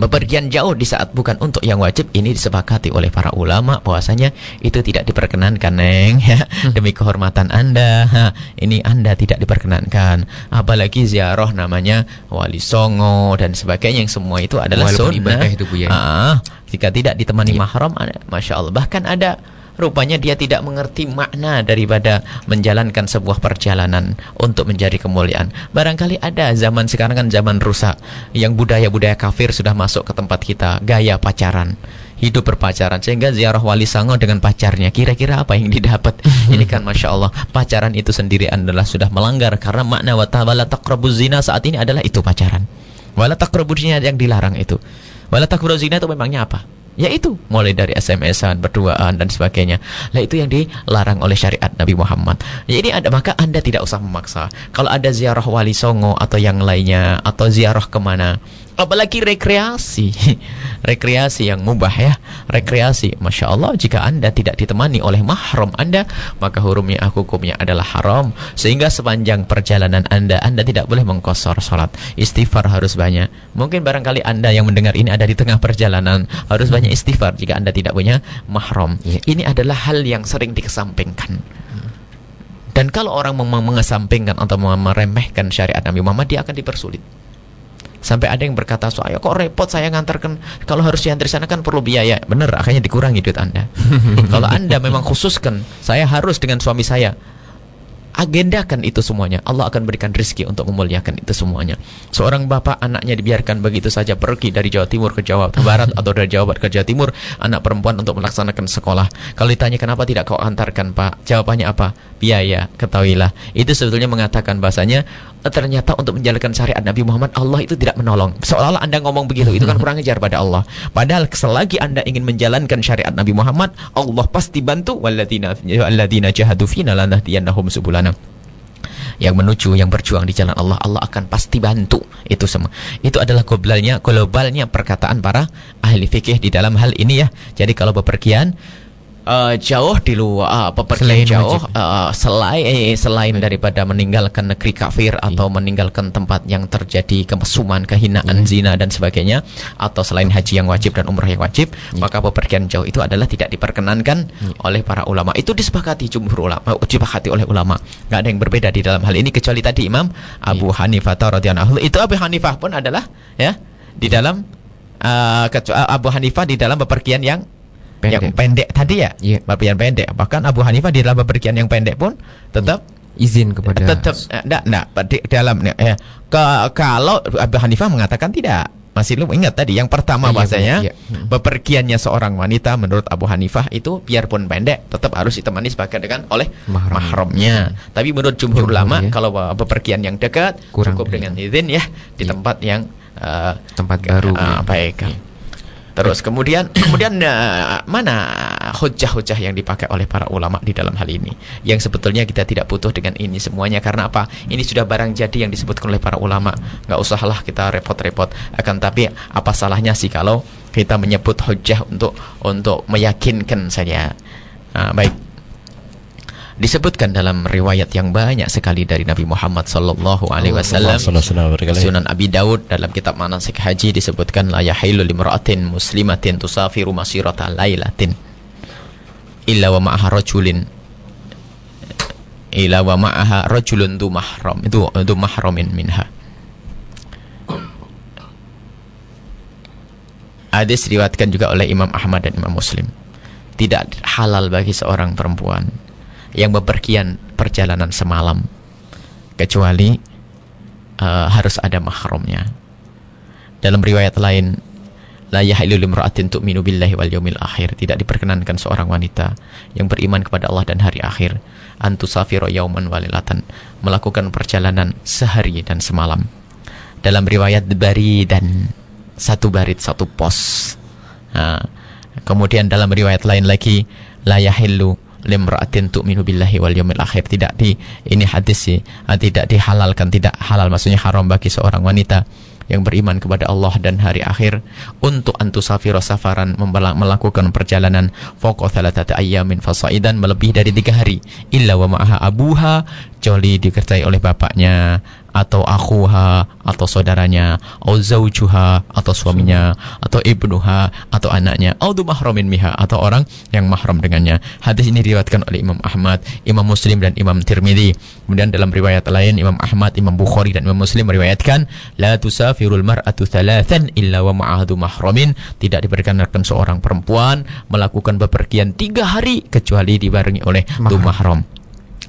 Bepergian jauh di saat bukan untuk yang wajib ini disepakati oleh para ulama bahwasanya itu tidak diperkenankan neng ya. Demi kehormatan anda ha, ini anda tidak diperkenankan. Apalagi ziarah namanya wali songo dan sebagainya yang semua itu adalah Walaupun sunnah. ibadah itu, Bu, ya. Ah, jika tidak ditemani mahram ada- masya Allah. Bahkan ada rupanya dia tidak mengerti makna daripada menjalankan sebuah perjalanan untuk mencari kemuliaan. Barangkali ada zaman sekarang kan zaman rusak. Yang budaya-budaya kafir sudah masuk ke tempat kita, gaya pacaran. Hidup berpacaran. Sehingga ziarah wali sango dengan pacarnya. Kira-kira apa yang didapat? Ini kan masya Allah pacaran itu sendiri adalah sudah melanggar. Karena makna wa ta'ala taqrabuz zina saat ini adalah itu pacaran. Wala taqrabuz zina yang dilarang itu. Wala taqrabuz zina itu memangnya apa Ya itu mulai dari SMS-an, berduaan dan sebagainya. Lah itu yang dilarang oleh syariat Nabi Muhammad. Jadi ada maka Anda tidak usah memaksa. Kalau ada ziarah wali songo atau yang lainnya atau ziarah ke mana, apalagi rekreasi, rekreasi yang mubah ya, rekreasi. Masya Allah jika Anda tidak ditemani oleh mahram Anda, maka hurumnya hukumnya adalah haram. Sehingga sepanjang perjalanan Anda, Anda tidak boleh mengkosor sholat. Istighfar harus banyak. Mungkin barangkali Anda yang mendengar ini ada di tengah perjalanan, harus banyak istighfar jika Anda tidak punya mahram. Iya. Ini adalah hal yang sering dikesampingkan. Dan kalau orang mengesampingkan atau meremehkan syariat Nabi Muhammad, dia akan dipersulit. Sampai ada yang berkata, saya kok repot saya ngantarkan kalau harus diantar sana kan perlu biaya. Bener, akhirnya dikurangi duit Anda. kalau Anda memang khususkan, saya harus dengan suami saya. Agendakan itu semuanya. Allah akan berikan rezeki untuk memuliakan itu semuanya. Seorang bapak anaknya dibiarkan begitu saja pergi dari Jawa Timur ke Jawa Barat atau dari Jawa Barat ke Jawa Timur, anak perempuan untuk melaksanakan sekolah. Kalau ditanya kenapa tidak kau antarkan, Pak? Jawabannya apa? Biaya. Ketahuilah. Itu sebetulnya mengatakan bahasanya ternyata untuk menjalankan syariat Nabi Muhammad Allah itu tidak menolong. Seolah-olah Anda ngomong begitu, itu kan kurang ajar pada Allah. Padahal selagi Anda ingin menjalankan syariat Nabi Muhammad, Allah pasti bantu. Walladzina jahadu fina lanahdiyannahum subulana. Yang menuju yang berjuang di jalan Allah Allah akan pasti bantu. Itu semua. Itu adalah globalnya globalnya perkataan para ahli fikih di dalam hal ini ya. Jadi kalau bepergian eh, jauh di luar ah, bepergian Selain jauh wajib. eh, selain eh, selain daripada meninggalkan negeri kafir atau meninggalkan tempat yang terjadi kemesuman kehinaan zina dan sebagainya atau selain haji yang wajib dan umrah yang wajib maka bepergian jauh itu adalah tidak diperkenankan oleh para ulama. Itu disepakati jumhur ulama disepakati oleh ulama. Nggak ada yang berbeda di dalam hal ini kecuali tadi Imam Abu Hanifah radhiyallahu itu Abu Hanifah pun adalah ya di dalam eh, Abu Hanifah di dalam bepergian yang Pendek. yang pendek tadi ya. Iya. Bepergian pendek. Bahkan Abu Hanifah di dalam bepergian yang pendek pun tetap izin kepada tetap eh, enggak enggak di dalam eh, ke, kalau Abu Hanifah mengatakan tidak masih lu ingat tadi yang pertama Iya, bahasanya iya. Hmm. bepergiannya seorang wanita menurut Abu Hanifah itu biarpun pendek tetap harus ditemani sebagai dengan oleh Mahram. mahramnya. Tapi menurut jumhur ulama ya. kalau bepergian yang dekat Kurang, cukup iya. dengan izin ya di Iya. tempat yang eh, tempat baru Ah, ya. baik. Terus kemudian kemudian eh, mana hujah-hujah yang dipakai oleh para ulama di dalam hal ini? Yang sebetulnya kita tidak butuh dengan ini semuanya karena apa? Ini sudah barang jadi yang disebutkan oleh para ulama. Nggak usahlah kita repot-repot. Akan tapi apa salahnya sih kalau kita menyebut hujah untuk untuk meyakinkan saja. Ah, baik. Disebutkan dalam riwayat yang banyak sekali dari Nabi Muhammad sallallahu alaihi wasallam Sallallahu alaihi wasallam. Sunan Abi Daud dalam kitab manasik haji disebutkan la yahilu limra'atin muslimatin tusafiru masirata lailatin illa wa ma'aha rajulin illa wa ma'aha rajulun du mahram itu du mahramin minha Hadis diriwayatkan juga oleh Imam Ahmad dan Imam Muslim. Tidak halal bagi seorang perempuan yang bepergian perjalanan semalam kecuali eh, harus ada mahramnya. Dalam riwayat lain, la yahilu limra'atin tu'minu billahi wal yaumil akhir. Tidak diperkenankan seorang wanita yang beriman kepada Allah dan hari akhir antusafiro yauman walilatan melakukan perjalanan sehari dan semalam. Dalam riwayat bari dan satu barit satu pos. Nah, kemudian dalam riwayat lain lagi la yahillu limra'atin tu'minu billahi wal yaumil akhir. Tidak di ini hadis sih ah, tidak dihalalkan tidak halal. Maksudnya haram bagi seorang wanita yang beriman kepada Allah dan hari akhir. Untuk antusafiro safaran melakukan perjalanan fawqa thalathati ayyamin fasaidan melebihi dari tiga hari. Illa wa ma'aha abuha kecuali dikertai oleh bapaknya atau akhuha atau saudaranya atau zaujuha atau suaminya atau ibnuha atau anaknya. Atau mahramin miha atau orang yang mahram dengannya. Hadis ini diriwayatkan oleh Imam Ahmad Imam Muslim dan Imam Tirmidzi kemudian dalam riwayat lain Imam Ahmad Imam Bukhari dan Imam Muslim meriwayatkan la tusafirul mar'atu thalathan illa wa ma'ahdu mahramin. Tidak diperkenankan seorang perempuan melakukan bepergian tiga hari kecuali dibarengi oleh tu Mahram.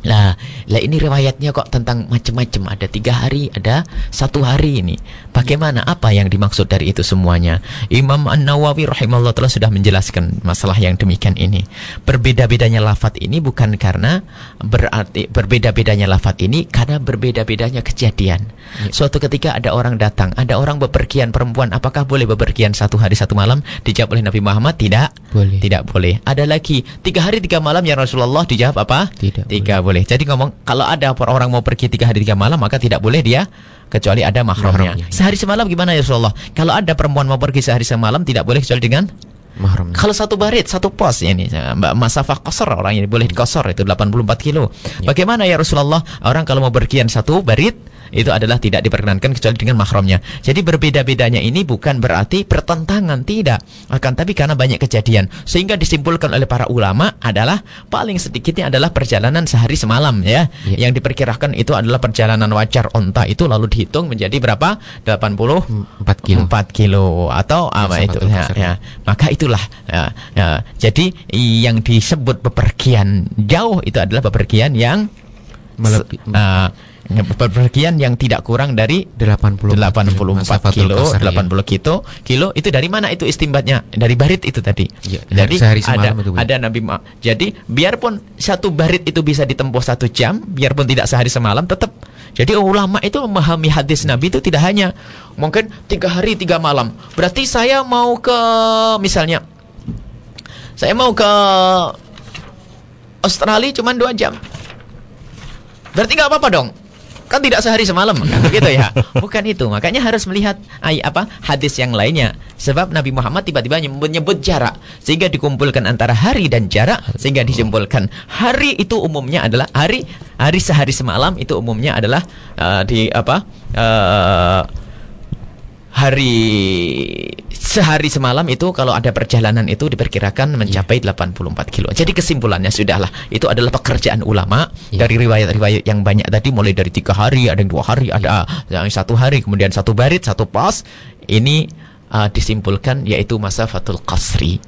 Lah, lah ini riwayatnya kok tentang macam-macam. Ada tiga hari, ada satu hari ini. Bagaimana? Apa yang dimaksud dari itu semuanya? Imam An Nawawi rahimahullah taala sudah menjelaskan masalah yang demikian ini. Berbeda-bedanya lafat ini bukan karena berarti berbeda-bedanya lafat ini karena berbeda-bedanya kejadian. Suatu ketika ada orang datang, ada orang bepergian perempuan. Apakah boleh bepergian satu hari satu malam? Dijawab oleh Nabi Muhammad tidak. Boleh. Tidak boleh. Ada lagi tiga hari tiga malam ya Rasulullah dijawab apa? Tidak Tiga boleh. Jadi ngomong kalau ada orang mau pergi tiga hari tiga malam maka tidak boleh dia kecuali ada mahramnya. Mahramnya. Sehari semalam gimana ya Rasulullah? Kalau ada perempuan mau pergi sehari semalam tidak boleh kecuali dengan mahram. kalau satu barit, satu pos ya ini Mbak Masafah kosor orang ini boleh dikosor itu 84 kilo. Bagaimana ya Rasulullah? Orang kalau mau berkian satu barit itu adalah tidak diperkenankan kecuali dengan mahramnya. Jadi berbeda-bedanya ini bukan berarti pertentangan tidak, akan tapi karena banyak kejadian sehingga disimpulkan oleh para ulama adalah paling sedikitnya adalah perjalanan sehari semalam ya. Ya. Yang diperkirakan itu adalah perjalanan wajar onta itu lalu dihitung menjadi berapa? 80 4 kilo. 4 kilo atau apa Masafatul itu ya, ya. Maka itulah ya, ya. Jadi yang disebut bepergian jauh itu adalah bepergian yang Melebi- uh, bepergian yang tidak kurang dari 84 84 Masafatul kilo, qasr, ya. 80 kilo, kilo itu dari mana itu istimbatnya? Dari barit itu tadi. Ya, Jadi sehari ada itu, ada Nabi Ma- Jadi biarpun satu barit itu bisa ditempuh satu jam, biarpun tidak sehari semalam tetap. Jadi ulama itu memahami hadis Nabi itu tidak hanya mungkin tiga hari tiga malam. Berarti saya mau ke misalnya saya mau ke Australia cuma dua jam. Berarti nggak apa-apa dong. Kan tidak sehari semalam kan begitu ya. Bukan itu. Makanya harus melihat ay, apa hadis yang lainnya. Sebab Nabi Muhammad tiba-tiba menyebut jarak sehingga dikumpulkan antara hari dan jarak sehingga disimpulkan hari itu umumnya adalah hari hari sehari semalam itu umumnya adalah eh, di apa? eh, hari sehari semalam itu kalau ada perjalanan itu diperkirakan mencapai 84 kilo. Jadi kesimpulannya sudahlah itu adalah pekerjaan ulama Iya. dari riwayat-riwayat yang banyak tadi mulai dari tiga hari, ada yang dua hari, ada yang satu hari, kemudian satu barit, satu pos. Ini uh, disimpulkan yaitu masafatul qasri.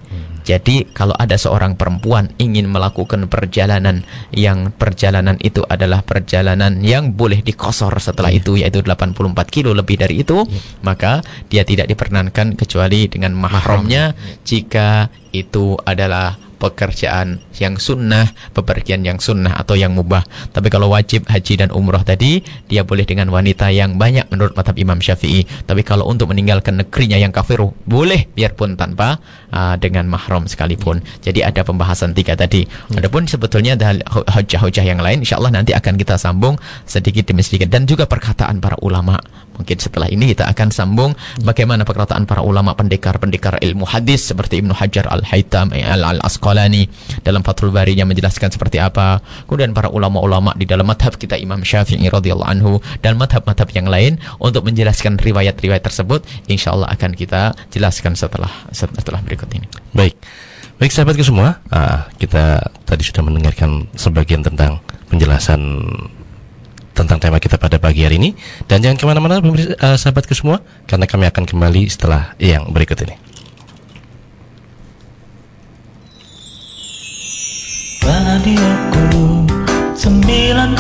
Jadi kalau ada seorang perempuan ingin melakukan perjalanan yang perjalanan itu adalah perjalanan yang boleh dikosor setelah itu yaitu 84 kilo lebih dari itu, maka dia tidak diperkenankan kecuali dengan mahramnya. jika itu adalah pekerjaan yang sunnah, pepergian yang sunnah atau yang mubah. Tapi kalau wajib haji dan umroh tadi, dia boleh dengan wanita yang banyak menurut madhab Imam Syafi'i. Tapi kalau untuk meninggalkan negerinya yang kafir, boleh biarpun tanpa uh, dengan mahram sekalipun. Jadi ada pembahasan tiga tadi. Adapun sebetulnya ada hujah-hujah yang lain, insya Allah nanti akan kita sambung sedikit demi sedikit. Dan juga perkataan para ulama. Mungkin setelah ini kita akan sambung bagaimana perkataan para ulama pendekar-pendekar ilmu hadis seperti Ibnu Hajar Al-Haytam Al-Asqalani dalam Fathul Barinya menjelaskan seperti apa. Kemudian para ulama-ulama di dalam madhab kita Imam Syafi'i radhiyallahu anhu dan madhab-madhab yang lain untuk menjelaskan riwayat-riwayat tersebut insya Allah akan kita jelaskan setelah setelah berikut ini. Baik. Baik sahabatku semua, ah, kita tadi sudah mendengarkan sebagian tentang penjelasan tentang tema kita pada pagi hari ini dan jangan ke mana-mana ah, sahabatku semua karena kami akan kembali setelah yang berikut ini. Radioku 98,5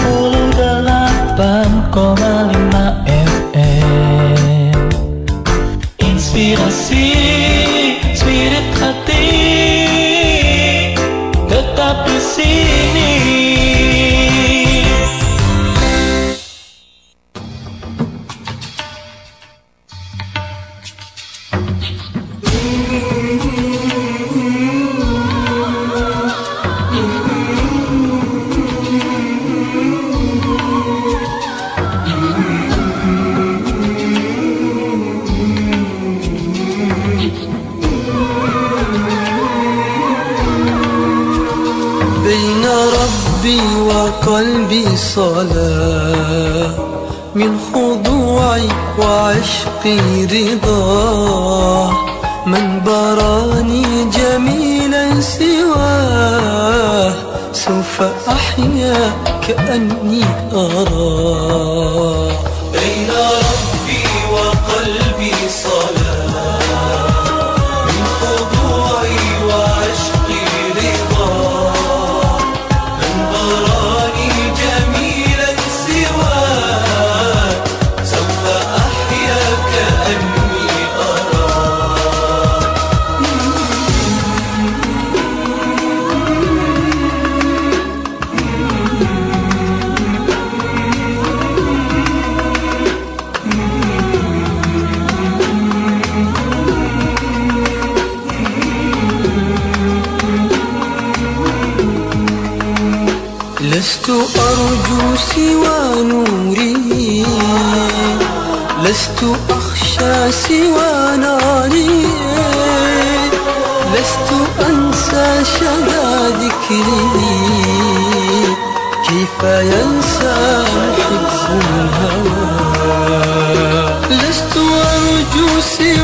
FM Inspirasi وقلبي صلاة من خضوعي وعشقي رضا. من براني جميلا سواه سوف أحيا كأني أراه. بين ربي لست أرجو سوى نوري. لست أخشى سوى ناري. لست أنسى شذا ذكري. كيف ينسى محب الهوى؟ لست أرجو سوى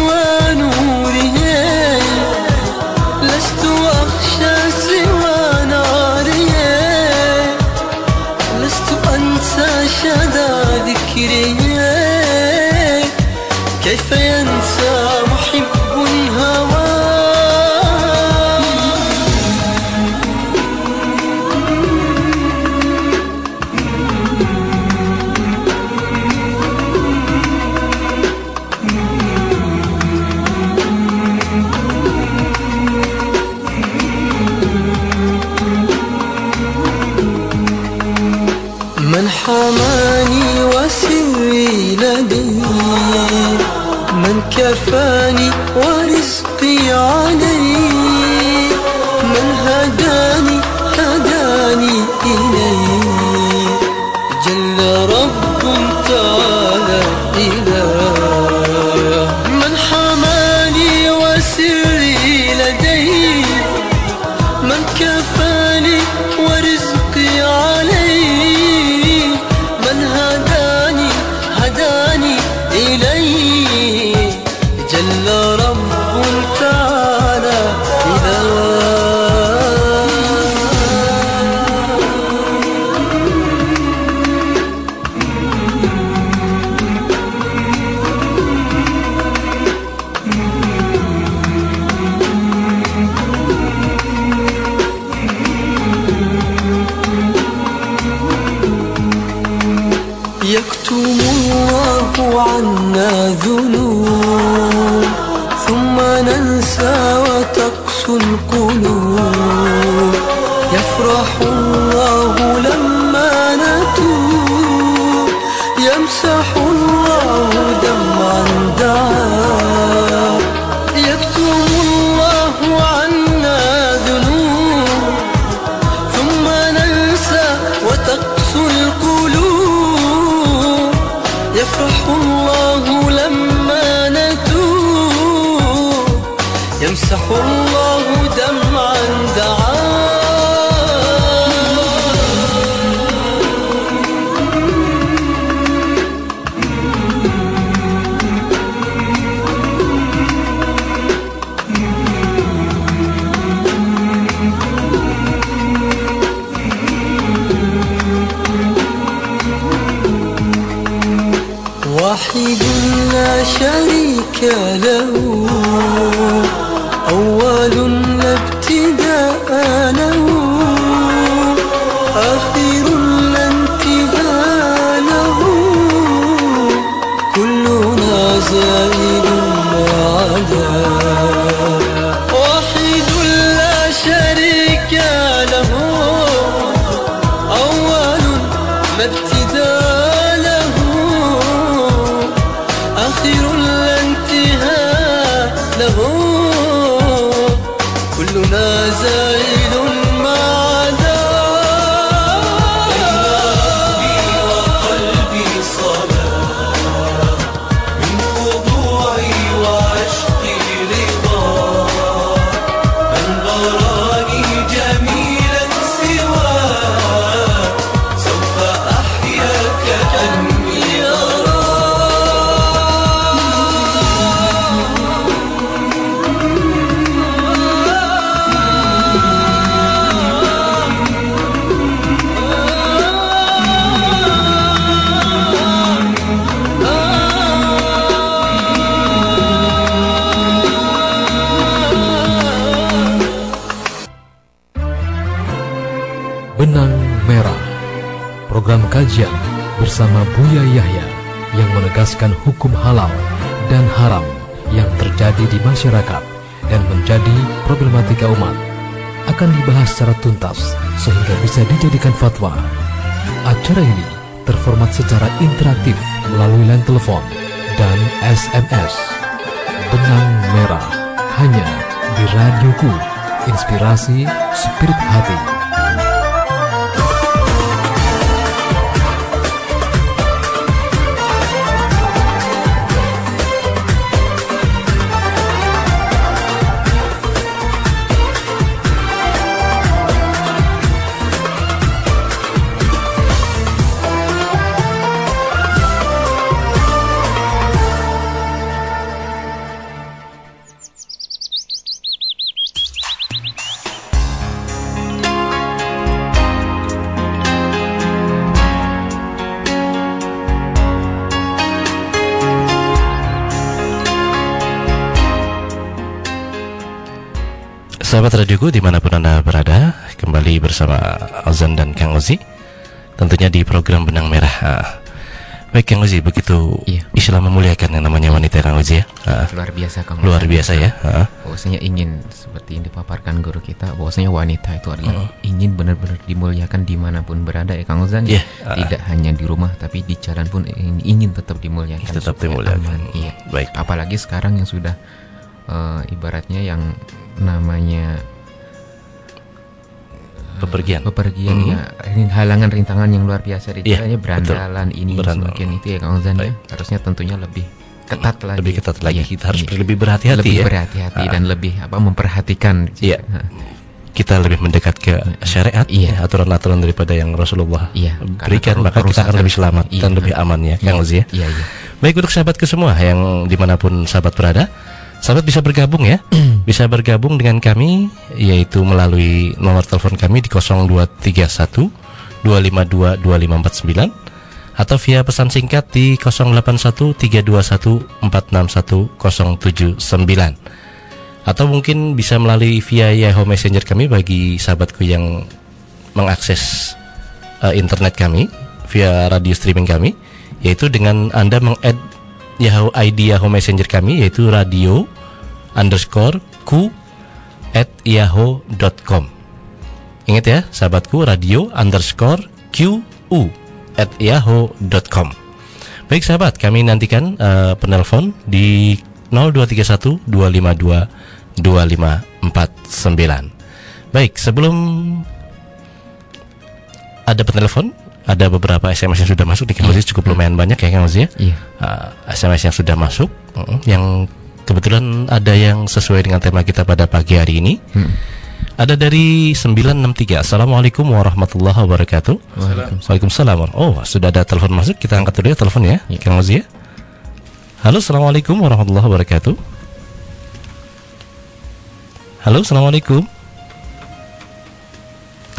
يفرح الله لما نتوب يمسح شريك kajian bersama Buya Yahya yang menegaskan hukum halal dan haram yang terjadi di masyarakat dan menjadi problematika umat akan dibahas secara tuntas sehingga bisa dijadikan fatwa. Acara ini terformat secara interaktif melalui line telepon dan SMS. Benang Merah hanya di radioku, inspirasi spirit hati. Sahabat radioku di mana pun anda berada Kembali bersama Azan dan Kang Ozi Tentunya di program Benang Merah Ah. Baik Kang Ozi, begitu Iya. Islam memuliakan yang namanya wanita Kang Ozi ya Ah. Luar biasa Kang Luar biasa ya Ah. Bahwasanya ingin seperti yang dipaparkan guru kita bahwasanya wanita itu adalah Hmm. ingin benar-benar dimuliakan di mana pun berada ya Kang Ozan Iya. tidak hanya di rumah tapi di jalan pun ingin, ingin tetap dimuliakan Tetap dimuliakan. aman. iya Baik. apalagi sekarang yang sudah eh, ibaratnya yang namanya Bepergian bepergian Mhm. ya rin- halangan rintangan yang luar biasa. Di Iya, jalannya berandalan ini Berandalan. semakin itu ya Kang Ozan ya. Harusnya tentunya lebih ketat lagi. Lebih ketat lagi. Iya, Kita harus iya. lebih berhati-hati lebih ya. berhati-hati Ah. dan lebih apa memperhatikan. Iya. Nah, Kita lebih mendekat ke syariat Iya. ya, Aturan-aturan daripada yang Rasulullah Iya, berikan Maka kita akan lebih selamat Iya. Dan lebih aman ya Kang Ozi ya. Iya iya. Baik untuk sahabatku semua yang di mana pun sahabat berada Sahabat bisa bergabung ya. Bisa bergabung dengan kami Yaitu melalui nomor telepon kami di 0231 252 2549 Atau via pesan singkat di 081 321 461 079 Atau mungkin bisa melalui via Yahoo Messenger kami Bagi sahabatku yang mengakses eh, internet kami Via radio streaming kami Yaitu dengan Anda meng-add Yahoo ID Yahoo Messenger kami yaitu radio underscore q at yahoo.com Ingat ya sahabatku radio underscore qu at yahoo.com Baik sahabat kami nantikan eh, penelpon di 0231 252 2549 Baik sebelum ada penelpon ada beberapa SMS yang sudah masuk di Kang Ozi cukup lumayan banyak ya Kang Ozi ya Iya. uh, SMS yang sudah masuk yang kebetulan ada yang sesuai dengan tema kita pada pagi hari ini. Hmm. Ada dari 963. Assalamualaikum warahmatullahi wabarakatuh. Waalaikumsalam. Oh, sudah ada telepon masuk. Kita angkat dulu ya telepon ya, Kang Ozi ya. Halo, Assalamualaikum warahmatullahi wabarakatuh. Halo, Assalamualaikum.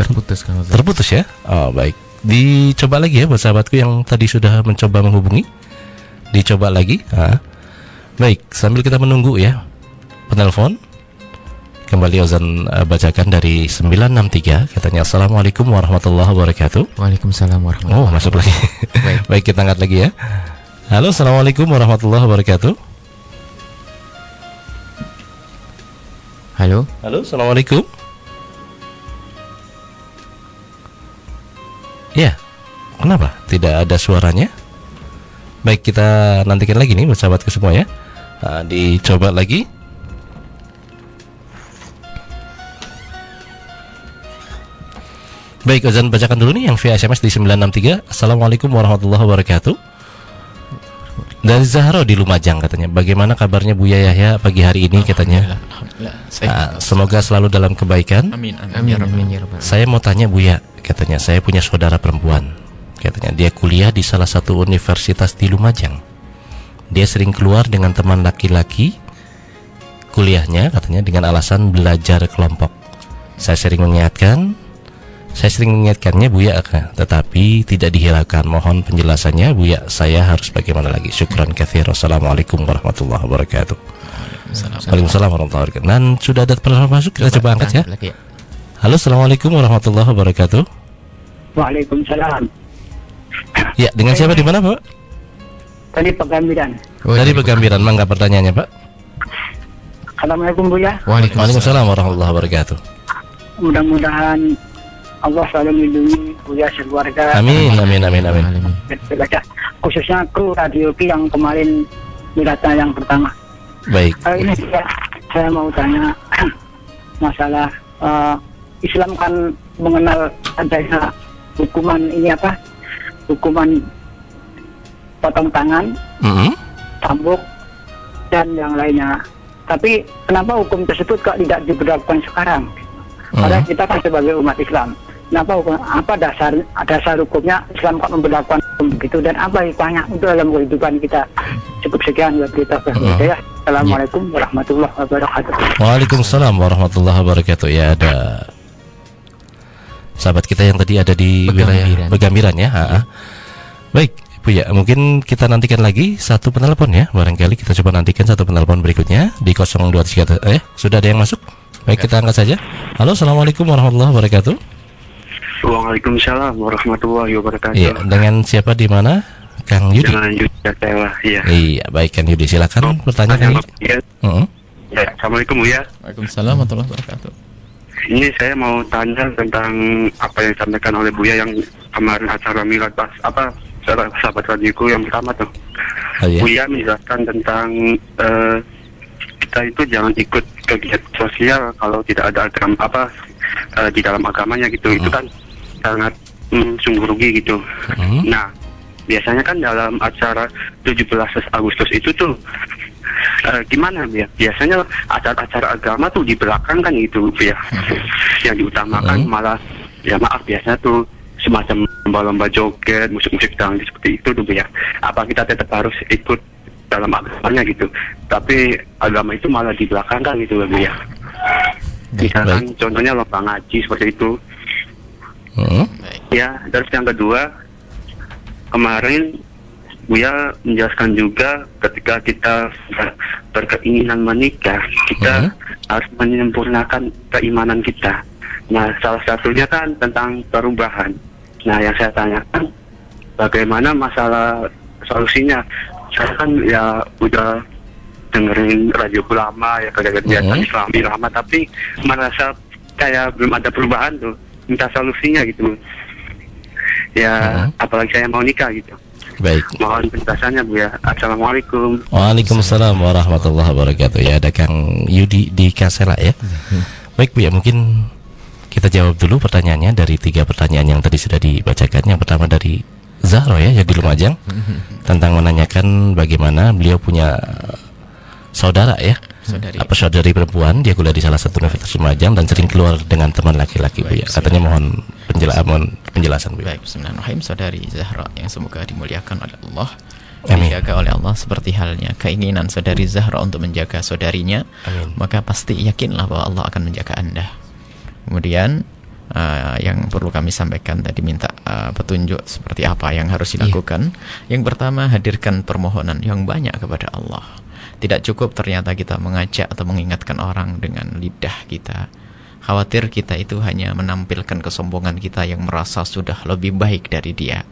Terputus kan Ustaz. Terputus ya? Oh, baik. Dicoba lagi ya buat sahabatku yang tadi sudah mencoba menghubungi. Dicoba lagi. Ah. Baik, sambil kita menunggu ya penelpon. Kembali Ozan eh, bacakan dari 963 katanya Assalamualaikum warahmatullahi wabarakatuh. Waalaikumsalam warahmatullahi Oh, masuk lagi. Baik. Baik, kita angkat lagi ya. Halo, Assalamualaikum warahmatullahi wabarakatuh. Halo. Halo, Assalamualaikum. Ya, kenapa tidak ada suaranya? Baik, kita nantikan lagi nih buat sahabatku semua ya. Nah, dicoba lagi. Baik, Ozan bacakan dulu nih yang via SMS di 963. Assalamualaikum warahmatullahi wabarakatuh. Dari Zahro di Lumajang katanya. Bagaimana kabarnya Buya Yahya pagi hari ini katanya? Alhamdulillah. Saya, Ah, semoga selalu dalam kebaikan. amin, amin, Amin ya ya. Saya mau tanya Buya, katanya saya punya saudara perempuan. Katanya dia kuliah di salah satu universitas di Lumajang. Dia sering keluar dengan teman laki-laki. Kuliahnya katanya dengan alasan belajar kelompok. Saya sering mengingatkan, saya sering mengingatkannya Buya, Kak, tetapi tidak dihiraukan. Mohon penjelasannya Buya, saya harus bagaimana lagi? Syukran katsir. Wassalamualaikum warahmatullahi wabarakatuh. Waalaikumsalam warahmatullahi wabarakatuh. Dan sudah ada penelpon masuk, kita coba angkat ya. Ya. Halo, assalamualaikum warahmatullahi wabarakatuh. Waalaikumsalam. Ya, dengan siapa di mana, Pak? Tadi Pegambiran. Oh, Dari dari Pegambiran, mangga pertanyaannya, Pak. Assalamualaikum Bu ya. Waalaikumsalam warahmatullahi wabarakatuh. Mudah-mudahan Allah selalu melindungi Buya sekeluarga. Amin, amin, amin, amin. Khususnya kru Radio Ki yang kemarin datang yang pertama. Baik. Eh, ini saya, saya mau tanya masalah eh, Islam kan mengenal adanya hukuman ini apa? Hukuman potong tangan, Mm-mm. cambuk dan yang lainnya. Tapi kenapa hukum tersebut kok tidak diberlakukan sekarang? Padahal kita kan sebagai umat Islam. Kenapa hukum, apa dasar dasar hukumnya Islam kok memberlakukan hukum begitu dan apa hikmahnya untuk dalam kehidupan kita? Cukup sekian buat kita. Ya. Assalamualaikum warahmatullahi wabarakatuh. Waalaikumsalam warahmatullahi wabarakatuh. Ya ada sahabat kita yang tadi ada di wilayah Pegambiran. Pegambiran ya. ha, ha. Baik, Bu ya, mungkin kita nantikan lagi satu penelpon ya. Barangkali kita coba nantikan satu penelpon berikutnya di 023 eh sudah ada yang masuk? Baik, kita angkat saja. Halo, Assalamualaikum warahmatullahi wabarakatuh. Waalaikumsalam warahmatullahi wabarakatuh. Iya, dengan siapa di mana? Kang Yudi. Jangan juga tewa, ya. Iya, baik Kang Yudi. Silakan pertanyaan Kang Yudi. Ya, Heeh. ya, Assalamualaikum Bu ya. Waalaikumsalam warahmatullahi wabarakatuh. Ini saya mau tanya tentang apa yang disampaikan oleh Buya yang kemarin acara milad pas apa sahabat sahabat radioku yang pertama tuh. Oh, iya. Buya menjelaskan tentang eh, kita itu jangan ikut kegiatan sosial kalau tidak ada agama apa eh, di dalam agamanya gitu. Itu kan sangat mm, sungguh rugi gitu. Hmm. Nah, biasanya kan dalam acara 17 Agustus itu tuh eh, gimana ya? Biasanya acara-acara agama tuh di belakang kan gitu ya. Yang diutamakan Hmm. malah ya maaf biasanya tuh semacam lomba-lomba joget, musik-musik dangdut seperti itu tuh ya. Apa kita tetap harus ikut dalam agamanya gitu. Tapi agama itu malah di belakang kan gitu ya. Misalkan contohnya lomba ngaji seperti itu. Heeh. Ya, terus yang kedua kemarin Buya menjelaskan juga ketika kita ber- berkeinginan menikah, kita Mhm. harus menyempurnakan keimanan kita. Nah, salah satunya kan tentang perubahan. Nah, yang saya tanyakan, bagaimana masalah solusinya? saya kan ya udah dengerin radio lama ya kegiatan Mhm. Islami lama tapi merasa kayak belum ada perubahan tuh minta solusinya gitu ya Mhm. apalagi saya mau nikah gitu Baik. mohon penjelasannya bu ya assalamualaikum Waalaikumsalam warahmatullahi wabarakatuh. Ya ada Kang Yudi di Kasela ya. Baik Bu ya mungkin kita jawab dulu pertanyaannya dari tiga pertanyaan yang tadi sudah dibacakan. Yang pertama dari Zahro ya yang di Lumajang tentang menanyakan bagaimana beliau punya saudara ya. Saudari. Apa saudari perempuan dia kuliah di salah satu universitas Lumajang dan sering keluar dengan teman laki-laki Bu ya. Katanya mohon penjelasan mohon penjelasan Bu. ya. Baik, Bismillahirrahmanirrahim Saudari Zahra yang semoga dimuliakan oleh Allah Amin. Dijaga oleh Allah seperti halnya keinginan saudari Zahra untuk menjaga saudarinya Amin. Maka pasti yakinlah bahwa Allah akan menjaga anda Kemudian uh, yang perlu kami sampaikan tadi minta uh, petunjuk seperti apa yang harus dilakukan Yang pertama hadirkan permohonan yang banyak kepada Allah Tidak cukup ternyata kita mengajak atau mengingatkan orang dengan lidah kita Khawatir kita itu hanya menampilkan kesombongan kita yang merasa sudah lebih baik dari dia.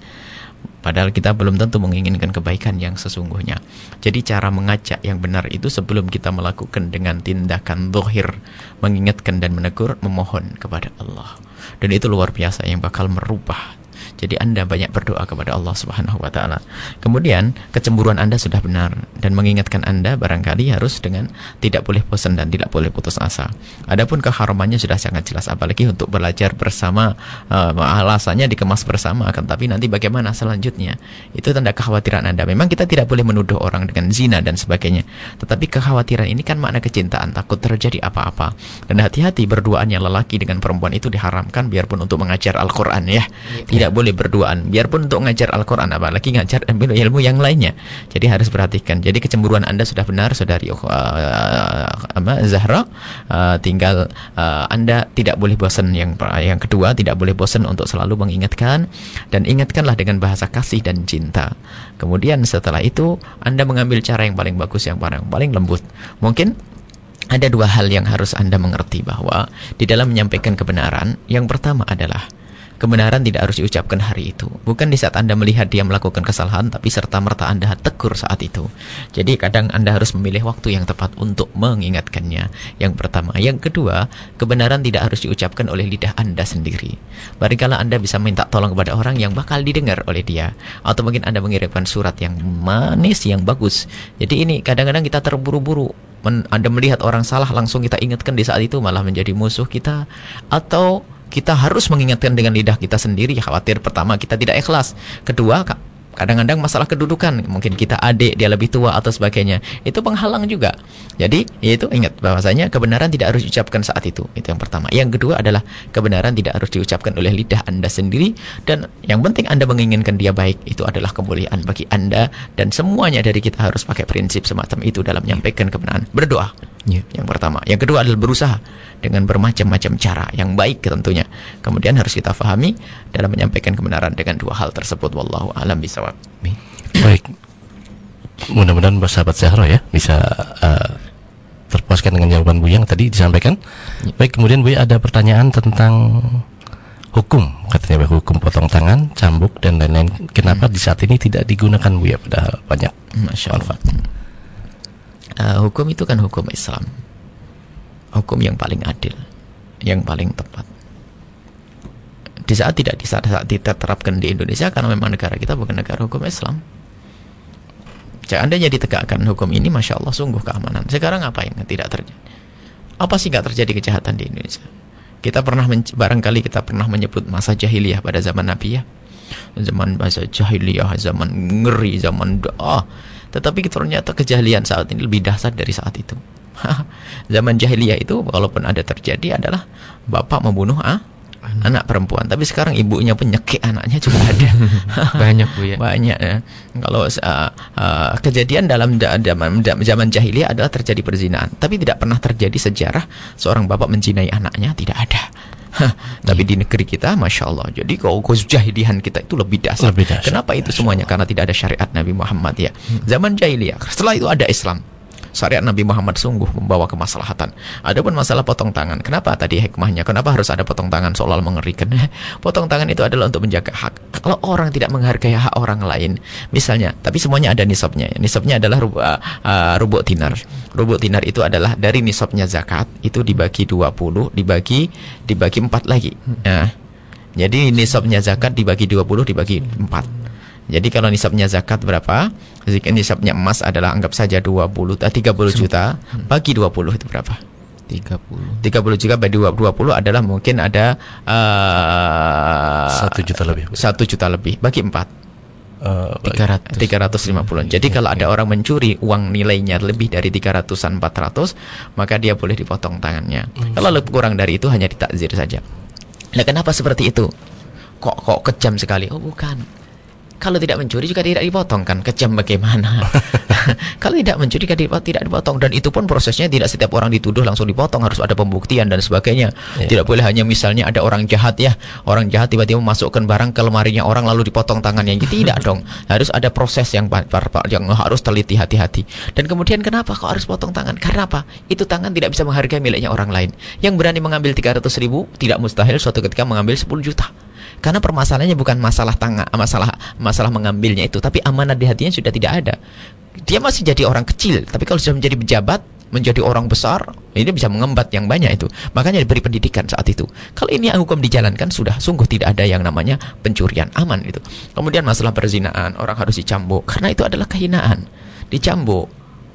Padahal kita belum tentu menginginkan kebaikan yang sesungguhnya. Jadi cara mengajak yang benar itu sebelum kita melakukan dengan tindakan dohir, mengingatkan dan menegur, memohon kepada Allah. Dan itu luar biasa yang bakal merubah. Jadi Anda banyak berdoa kepada Allah Subhanahu wa taala. Kemudian kecemburuan Anda sudah benar dan mengingatkan Anda barangkali harus dengan tidak boleh bosan dan tidak boleh putus asa. Adapun keharamannya sudah sangat jelas apalagi untuk belajar bersama uh, alasannya dikemas bersama akan tapi nanti bagaimana selanjutnya? Itu tanda kekhawatiran Anda. Memang kita tidak boleh menuduh orang dengan zina dan sebagainya. Tetapi kekhawatiran ini kan makna kecintaan, takut terjadi apa-apa. Dan hati-hati berduaannya lelaki dengan perempuan itu diharamkan biarpun untuk mengajar Al-Qur'an ya. Tidak boleh berduaan biarpun untuk ngajar Al-Qur'an apalagi ngajar ilmu ilmu yang lainnya. Jadi harus perhatikan. Jadi kecemburuan Anda sudah benar saudari uh, Zahra Uh, tinggal uh, Anda tidak boleh bosan yang yang kedua tidak boleh bosan untuk selalu mengingatkan dan ingatkanlah dengan bahasa kasih dan cinta. Kemudian setelah itu Anda mengambil cara yang paling bagus yang paling paling lembut. Mungkin ada dua hal yang harus Anda mengerti bahwa di dalam menyampaikan kebenaran, yang pertama adalah kebenaran tidak harus diucapkan hari itu. Bukan di saat Anda melihat dia melakukan kesalahan, tapi serta-merta Anda tegur saat itu. Jadi kadang Anda harus memilih waktu yang tepat untuk mengingatkannya. Yang pertama. Yang kedua, kebenaran tidak harus diucapkan oleh lidah Anda sendiri. Barangkali Anda bisa minta tolong kepada orang yang bakal didengar oleh dia. Atau mungkin Anda mengirimkan surat yang manis, yang bagus. Jadi ini kadang-kadang kita terburu-buru Anda melihat orang salah langsung kita ingatkan di saat itu malah menjadi musuh kita atau kita harus mengingatkan dengan lidah kita sendiri. Khawatir pertama kita tidak ikhlas. Kedua ka- kadang-kadang masalah kedudukan. Mungkin kita adik dia lebih tua atau sebagainya. Itu penghalang juga. Jadi itu ingat bahwasanya kebenaran tidak harus diucapkan saat itu. Itu yang pertama. Yang kedua adalah kebenaran tidak harus diucapkan oleh lidah anda sendiri. Dan yang penting anda menginginkan dia baik itu adalah kemuliaan bagi anda dan semuanya dari kita. Harus pakai prinsip semacam itu dalam menyampaikan kebenaran. Berdoa Ya. yang pertama. Yang kedua adalah berusaha dengan bermacam-macam cara yang baik tentunya. Kemudian harus kita pahami dalam menyampaikan kebenaran dengan dua hal tersebut. Wallahu alam bisawab. Baik. Mudah-mudahan sahabat Zahra ya bisa uh, terpuaskan dengan jawaban Bu yang tadi disampaikan. Baik, kemudian Bu ada pertanyaan tentang hukum, katanya Bu, hukum potong tangan, cambuk dan lain-lain. Kenapa di saat ini tidak digunakan Bu ya padahal banyak Masya Allah. manfaat. Uh, hukum itu kan hukum Islam. Hukum yang paling adil, yang paling tepat. Di saat tidak di saat, saat diterapkan di Indonesia karena memang negara kita bukan negara hukum Islam. Seandainya ditegakkan hukum ini, masya Allah sungguh keamanan. Sekarang apa yang tidak terjadi? Apa sih nggak terjadi kejahatan di Indonesia? Kita pernah barangkali kita pernah menyebut masa jahiliyah pada zaman Nabi ya, zaman masa jahiliyah, zaman ngeri, zaman doa. Tetapi ternyata kejahilian saat ini lebih dahsyat dari saat itu. zaman jahiliyah itu walaupun ada terjadi adalah bapak membunuh ah, anak perempuan, tapi sekarang ibunya penyekik anaknya juga ada. Banyak Bu ya. Banyak ya. Kalau uh, uh, kejadian dalam da- zaman da- zaman jahiliyah adalah terjadi perzinahan, tapi tidak pernah terjadi sejarah seorang bapak menzinai anaknya tidak ada. Hah, tapi di negeri kita, masya Allah. Jadi kalau kejahilian kita itu lebih dasar. Lebih dahsyat, Kenapa itu semuanya? Karena tidak ada syariat Nabi Muhammad ya. Zaman jahiliyah. Setelah itu ada Islam. Syariat Nabi Muhammad sungguh membawa kemaslahatan. Adapun masalah potong tangan, kenapa tadi hikmahnya? Kenapa harus ada potong tangan seolah mengerikan? potong tangan itu adalah untuk menjaga hak. Kalau orang tidak menghargai hak orang lain, misalnya, tapi semuanya ada nisabnya. Nisabnya adalah rubu, uh, rubu dinar. Rubu dinar itu adalah dari nisabnya zakat itu dibagi 20, dibagi dibagi 4 lagi. Nah, jadi nisabnya zakat dibagi 20 dibagi 4. Jadi kalau nisabnya zakat berapa? Jika nisabnya emas adalah anggap saja 20 eh, 30 juta. Bagi 20 itu berapa? 30 30 juta bagi 20 adalah mungkin ada eh, Satu juta lebih. satu juta lebih. Bagi 4 Eh, 300 350 Jadi kalau ada orang mencuri uang nilainya lebih dari 300-an 400 Maka dia boleh dipotong tangannya. Kalau lebih kurang dari itu hanya ditakzir saja. Nah kenapa seperti itu? Kok kok kejam sekali? Oh bukan kalau tidak mencuri juga tidak dipotong kan kejam bagaimana? Kalau tidak mencuri juga tidak dipotong. Dan itu pun prosesnya tidak setiap orang dituduh langsung dipotong. Harus ada pembuktian dan sebagainya. Tidak boleh hanya misalnya ada orang jahat ya. Orang jahat tiba-tiba memasukkan barang ke lemarinya orang lalu dipotong tangannya. Tidak dong. Harus ada proses yang yang harus teliti hati-hati. Dan kemudian kenapa kok harus potong tangan? Karena apa? Itu tangan tidak bisa menghargai miliknya orang lain. Yang berani mengambil 300 ribu tidak mustahil suatu ketika mengambil 10 juta karena permasalahannya bukan masalah tangan, masalah masalah mengambilnya itu, tapi amanah di hatinya sudah tidak ada. Dia masih jadi orang kecil, tapi kalau sudah menjadi pejabat, menjadi orang besar, ini bisa mengembat yang banyak itu. Makanya diberi pendidikan saat itu. Kalau ini hukum dijalankan sudah sungguh tidak ada yang namanya pencurian aman itu. Kemudian masalah perzinaan, orang harus dicambuk karena itu adalah kehinaan. Dicambuk.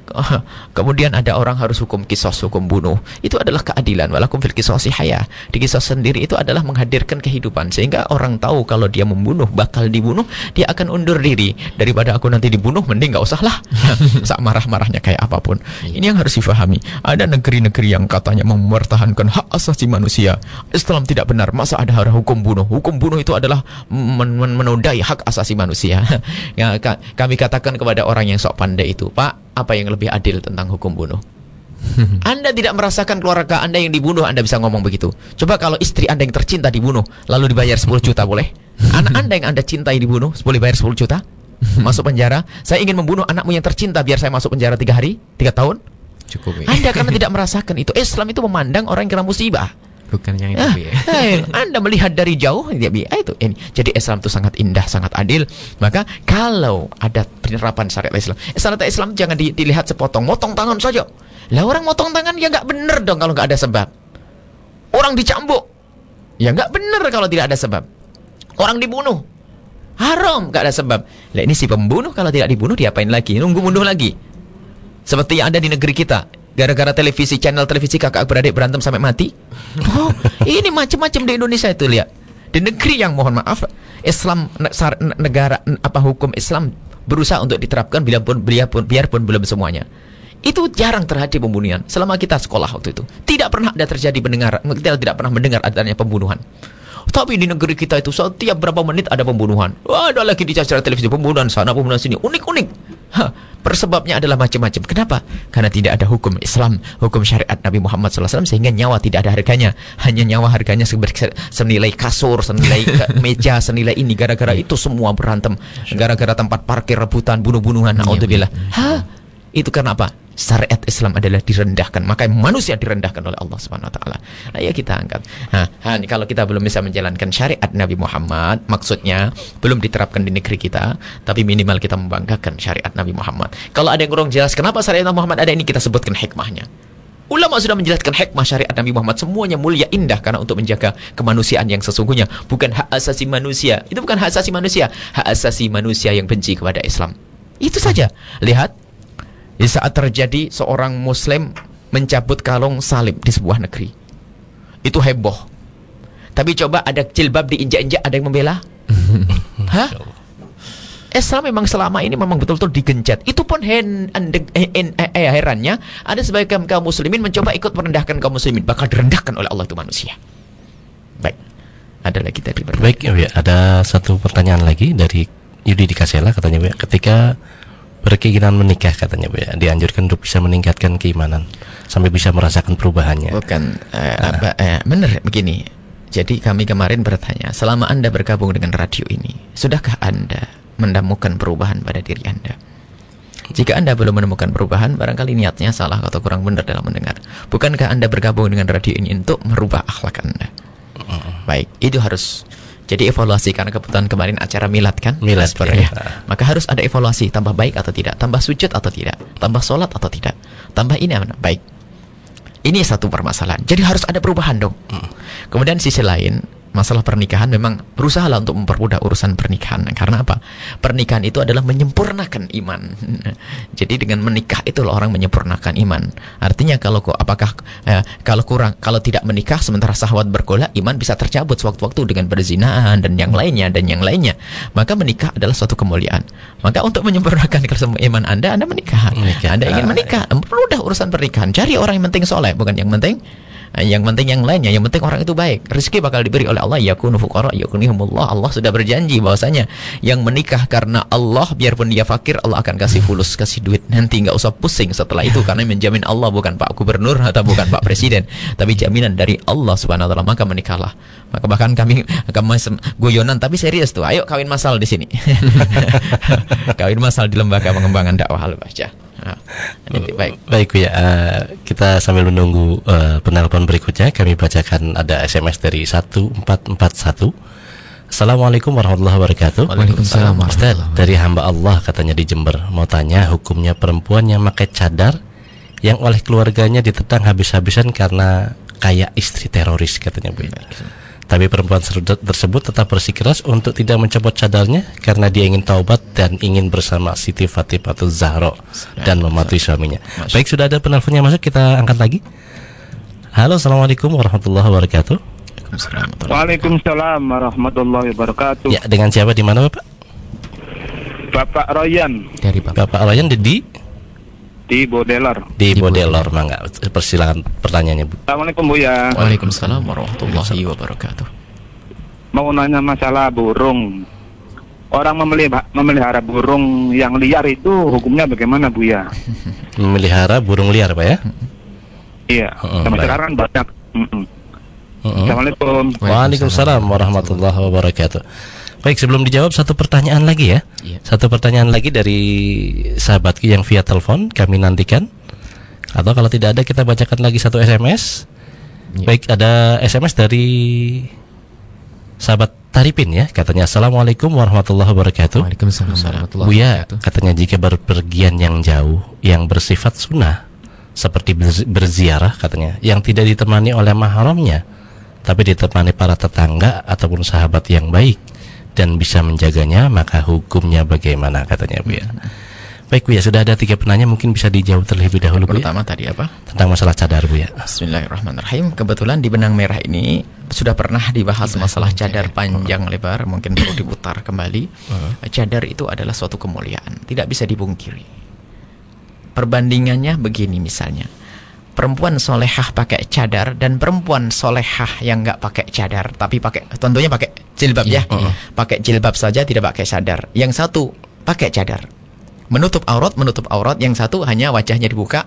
Kemudian ada orang harus hukum kisos, hukum bunuh. Itu adalah keadilan. Walakum fil kisosi haya. Di kisos sendiri itu adalah menghadirkan kehidupan. Sehingga orang tahu kalau dia membunuh, bakal dibunuh, dia akan undur diri. Daripada aku nanti dibunuh, mending nggak usah lah. Sak marah-marahnya kayak apa pun. Ini yang harus difahami. Ada negeri-negeri yang katanya mempertahankan hak asasi manusia. Islam tidak benar. Masa ada hara hukum bunuh? Hukum bunuh itu adalah men- men- menodai hak asasi manusia. ya, ka- kami katakan kepada orang yang sok pandai itu, Pak, apa yang lebih adil tentang hukum bunuh? Anda tidak merasakan keluarga Anda yang dibunuh, Anda bisa ngomong begitu. Coba kalau istri Anda yang tercinta dibunuh, lalu dibayar 10 juta boleh? Anak Anda yang Anda cintai dibunuh, boleh bayar 10 juta? Masuk penjara? Saya ingin membunuh anakmu yang tercinta biar saya masuk penjara tiga hari, tiga tahun? Cukup ya. Anda karena tidak merasakan itu. Islam itu memandang orang yang kena musibah. Bukan yang itu ya. eh, anda melihat dari jauh bi- ah, itu ini. Jadi Islam itu sangat indah, sangat adil. Maka kalau ada penerapan syariat Islam, syariat Islam jangan di- dilihat sepotong, motong tangan saja. Lah orang motong tangan ya nggak bener dong kalau nggak ada sebab. Orang dicambuk, ya nggak bener kalau tidak ada sebab. Orang dibunuh, haram nggak ada sebab. Lah ini si pembunuh kalau tidak dibunuh diapain lagi? Nunggu bunuh lagi. Seperti yang ada di negeri kita. Gara-gara televisi, channel televisi kakak beradik berantem sampai mati. Oh, ini macam-macam di Indonesia itu lihat. Di negeri yang mohon maaf, Islam negara apa hukum Islam berusaha untuk diterapkan biarpun biarpun biarpun belum semuanya. Itu jarang terjadi pembunuhan selama kita sekolah waktu itu. Tidak pernah ada terjadi mendengar kita tidak pernah mendengar adanya pembunuhan. Tapi di negeri kita itu setiap berapa menit ada pembunuhan. Wah, ada lagi di acara televisi pembunuhan sana, pembunuhan sini. Unik-unik. Hah, Persebabnya adalah macam-macam. Kenapa? Karena tidak ada hukum Islam, hukum syariat Nabi Muhammad SAW sehingga nyawa tidak ada harganya. Hanya nyawa harganya senilai kasur, senilai meja, senilai ini. Gara-gara itu semua berantem. Gara-gara tempat parkir rebutan, bunuh-bunuhan. Naudzubillah. Hah? Itu karena apa? Syariat Islam adalah direndahkan, maka manusia direndahkan oleh Allah Subhanahu wa taala. Nah, ya kita angkat. Nah, ini kalau kita belum bisa menjalankan syariat Nabi Muhammad, maksudnya belum diterapkan di negeri kita, tapi minimal kita membanggakan syariat Nabi Muhammad. Kalau ada yang kurang jelas kenapa syariat Nabi Muhammad ada ini kita sebutkan hikmahnya. Ulama sudah menjelaskan hikmah syariat Nabi Muhammad semuanya mulia indah karena untuk menjaga kemanusiaan yang sesungguhnya bukan hak asasi manusia. Itu bukan hak asasi manusia, hak asasi manusia yang benci kepada Islam. Itu saja. Lihat di saat terjadi seorang muslim mencabut kalung salib di sebuah negeri. Itu heboh. Tapi coba ada jilbab diinjak-injak ada yang membela? Hah? Islam memang selama ini memang betul-betul digencet. Itu pun hen, ande- eh, eh, eh, herannya ada sebagian kaum muslimin mencoba ikut merendahkan kaum muslimin, bakal direndahkan oleh Allah itu manusia. Baik. Ada lagi tadi? Baik, ya, ada satu pertanyaan lagi dari Yudi di Kasela katanya ya. ketika berkeinginan menikah katanya Bu, ya, dianjurkan untuk bisa meningkatkan keimanan sampai bisa merasakan perubahannya. Bukan eh, apa eh, benar begini. Jadi kami kemarin bertanya, selama Anda bergabung dengan radio ini, sudahkah Anda menemukan perubahan pada diri Anda? Jika Anda belum menemukan perubahan, barangkali niatnya salah atau kurang benar dalam mendengar. Bukankah Anda bergabung dengan radio ini untuk merubah akhlak Anda? Baik, itu harus jadi evaluasi karena kebetulan kemarin acara milad kan, Milad, Jasper, ya. ya. Maka harus ada evaluasi, tambah baik atau tidak, tambah sujud atau tidak, tambah sholat atau tidak, tambah ini apa? Baik. Ini satu permasalahan. Jadi harus ada perubahan dong. Kemudian sisi lain, masalah pernikahan memang berusahalah untuk mempermudah urusan pernikahan. Karena apa? Pernikahan itu adalah menyempurnakan iman. Jadi dengan menikah itu orang menyempurnakan iman. Artinya kalau kok apakah eh, kalau kurang kalau tidak menikah sementara syahwat bergolak, iman bisa tercabut sewaktu-waktu dengan berzinaan dan yang lainnya dan yang lainnya. Maka menikah adalah suatu kemuliaan. Maka untuk menyempurnakan kesemua iman Anda, Anda menikah. Menikah. Anda ingin menikah, mudah urusan pernikahan. Cari orang yang penting soleh, bukan yang penting yang penting yang lainnya, yang penting orang itu baik. Rezeki bakal diberi oleh Allah. Yakunu fuqara, yakunihumullah. Allah sudah berjanji bahwasanya yang menikah karena Allah, biarpun dia fakir, Allah akan kasih fulus, kasih duit. Nanti nggak usah pusing setelah itu karena menjamin Allah bukan Pak Gubernur atau bukan Pak Presiden, tapi jaminan dari Allah Subhanahu wa taala. Maka menikahlah. Maka bahkan kami kami guyonan tapi serius tuh. Ayo kawin masal di sini. kawin masal di lembaga pengembangan dakwah al-bahjah. Nah, ini baik. Baik ya, eh, kita sambil menunggu eh, penelpon berikutnya kami bacakan ada SMS dari 1441. Assalamualaikum warahmatullahi wabarakatuh. Waalaikumsalam Ustaz, dari hamba Allah katanya di Jember mau tanya hukumnya perempuan yang pakai cadar yang oleh keluarganya ditentang habis-habisan karena kayak istri teroris katanya Bu. ya. Tapi perempuan tersebut tetap bersikeras untuk tidak mencopot cadarnya karena dia ingin taubat dan ingin bersama Siti Fatimah Zahra dan mematuhi suaminya. Baik, sudah ada penelponnya masuk, kita angkat lagi. Halo, assalamualaikum warahmatullahi wabarakatuh. Waalaikumsalam warahmatullahi wabarakatuh. Ya, dengan siapa di mana Bapak? Bapak Royan Dari Bapak. Bapak Ryan di di, di Bodelar. di Bodelor, Mangga. Persilakan pertanyaannya, Bu. Assalamualaikum Bu ya. Waalaikumsalam warahmatullahi wabarakatuh. Mau nanya masalah burung. Orang memelihara, memelihara burung yang liar itu hukumnya bagaimana Bu ya? Memelihara burung liar, Pak ya? Iya. Heeh, Sama sekarang kan banyak. Assalamualaikum. Waalaikumsalam warahmatullahi wabarakatuh. Baik, sebelum dijawab satu pertanyaan lagi ya. Iya. Satu pertanyaan lagi dari sahabatku yang via telepon kami nantikan. Atau kalau tidak ada kita bacakan lagi satu SMS. Iya. Baik, ada SMS dari sahabat Taripin ya, katanya Assalamualaikum warahmatullahi wabarakatuh. Waalaikumsalam warahmatullahi Buya, wabarakatuh. katanya jika berpergian yang jauh yang bersifat sunnah seperti berzi- berziarah katanya yang tidak ditemani oleh mahramnya tapi ditemani para tetangga ataupun sahabat yang baik dan bisa menjaganya maka hukumnya bagaimana katanya Bu ya. Baik Bu ya, sudah ada tiga penanya mungkin bisa dijawab terlebih dahulu Bu ya Pertama tadi apa? tentang masalah cadar Bu ya. Bismillahirrahmanirrahim. Kebetulan di benang merah ini sudah pernah dibahas masalah cadar panjang lebar, mungkin perlu diputar kembali. Cadar itu adalah suatu kemuliaan, tidak bisa dibungkiri. Perbandingannya begini misalnya. Perempuan solehah pakai cadar dan perempuan solehah yang nggak pakai cadar tapi pakai tentunya pakai jilbab ya, pakai jilbab saja tidak pakai cadar. Yang satu pakai cadar, menutup aurat menutup aurat. Yang satu hanya wajahnya dibuka,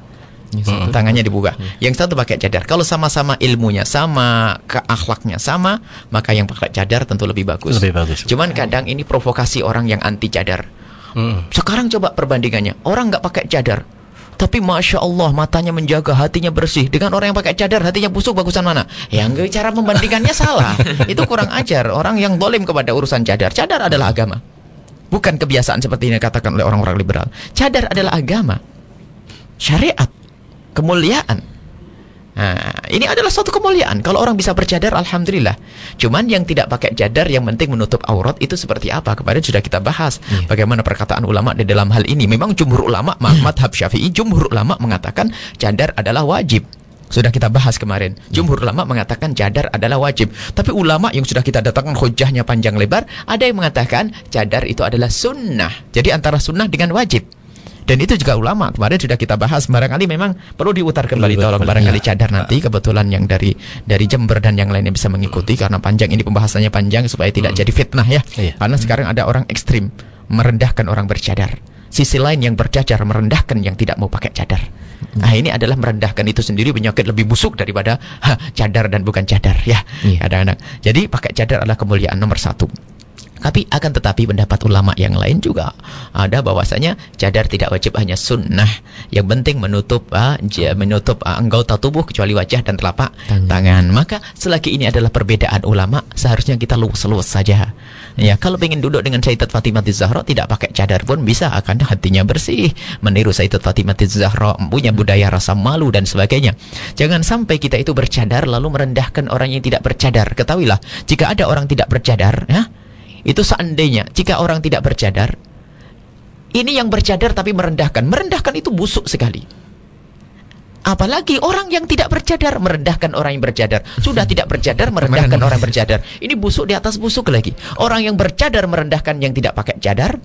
tangannya dibuka. Yang satu pakai cadar. Kalau sama-sama ilmunya sama, keakhlaknya sama, maka yang pakai cadar tentu lebih bagus. Lebih bagus. Cuman kadang ini provokasi orang yang anti cadar. Hmm. Sekarang coba perbandingannya. Orang nggak pakai cadar. Tapi Masya Allah matanya menjaga hatinya bersih. Dengan orang yang pakai cadar hatinya busuk bagusan mana? Yang cara membandingkannya salah. Itu kurang ajar. Orang yang dolim kepada urusan cadar. Cadar adalah agama. Bukan kebiasaan seperti yang dikatakan oleh orang-orang liberal. Cadar adalah agama. Syariat. Kemuliaan Nah, ini adalah suatu kemuliaan. Kalau orang bisa bercadar, alhamdulillah. Cuman yang tidak pakai cadar, yang penting menutup aurat itu seperti apa? Kemarin sudah kita bahas bagaimana perkataan ulama di dalam hal ini. Memang jumhur ulama, madhab syafi'i, jumhur ulama mengatakan cadar adalah wajib. Sudah kita bahas kemarin. Jumhur ulama mengatakan cadar adalah wajib. Tapi ulama yang sudah kita datangkan hujahnya panjang lebar, ada yang mengatakan cadar itu adalah sunnah. Jadi antara sunnah dengan wajib. Dan itu juga ulama kemarin sudah kita bahas barangkali memang perlu diutar kembali Perlu tolong barangkali ya. cadar nanti kebetulan yang dari dari Jember dan yang lainnya bisa mengikuti karena panjang ini pembahasannya panjang supaya tidak jadi fitnah ya. Iya. Karena sekarang ada orang ekstrim merendahkan orang bercadar. Sisi lain yang bercadar merendahkan yang tidak mau pakai cadar. Nah ini adalah merendahkan itu sendiri penyakit lebih busuk daripada ha, cadar dan bukan cadar ya Iya. kadang-kadang. Jadi pakai cadar adalah kemuliaan nomor satu. Tapi akan tetapi pendapat ulama yang lain juga ada bahwasanya cadar tidak wajib hanya sunnah. Yang penting menutup j- menutup ah, anggota tubuh kecuali wajah dan telapak tangan. Maka selagi ini adalah perbedaan ulama, seharusnya kita luwes-luwes saja. Ya, kalau ingin duduk dengan Sayyidat Fatimah Zahra tidak pakai cadar pun bisa akan hatinya bersih. Meniru Sayyidat Fatimah Zahra punya budaya rasa malu dan sebagainya. Jangan sampai kita itu bercadar lalu merendahkan orang yang tidak bercadar. Ketahuilah, jika ada orang tidak bercadar, ya, itu seandainya jika orang tidak bercadar, ini yang bercadar tapi merendahkan. Merendahkan itu busuk sekali. Apalagi orang yang tidak bercadar merendahkan orang yang bercadar. Sudah tidak bercadar merendahkan orang yang bercadar. Ini busuk di atas busuk lagi. Orang yang bercadar merendahkan yang tidak pakai cadar.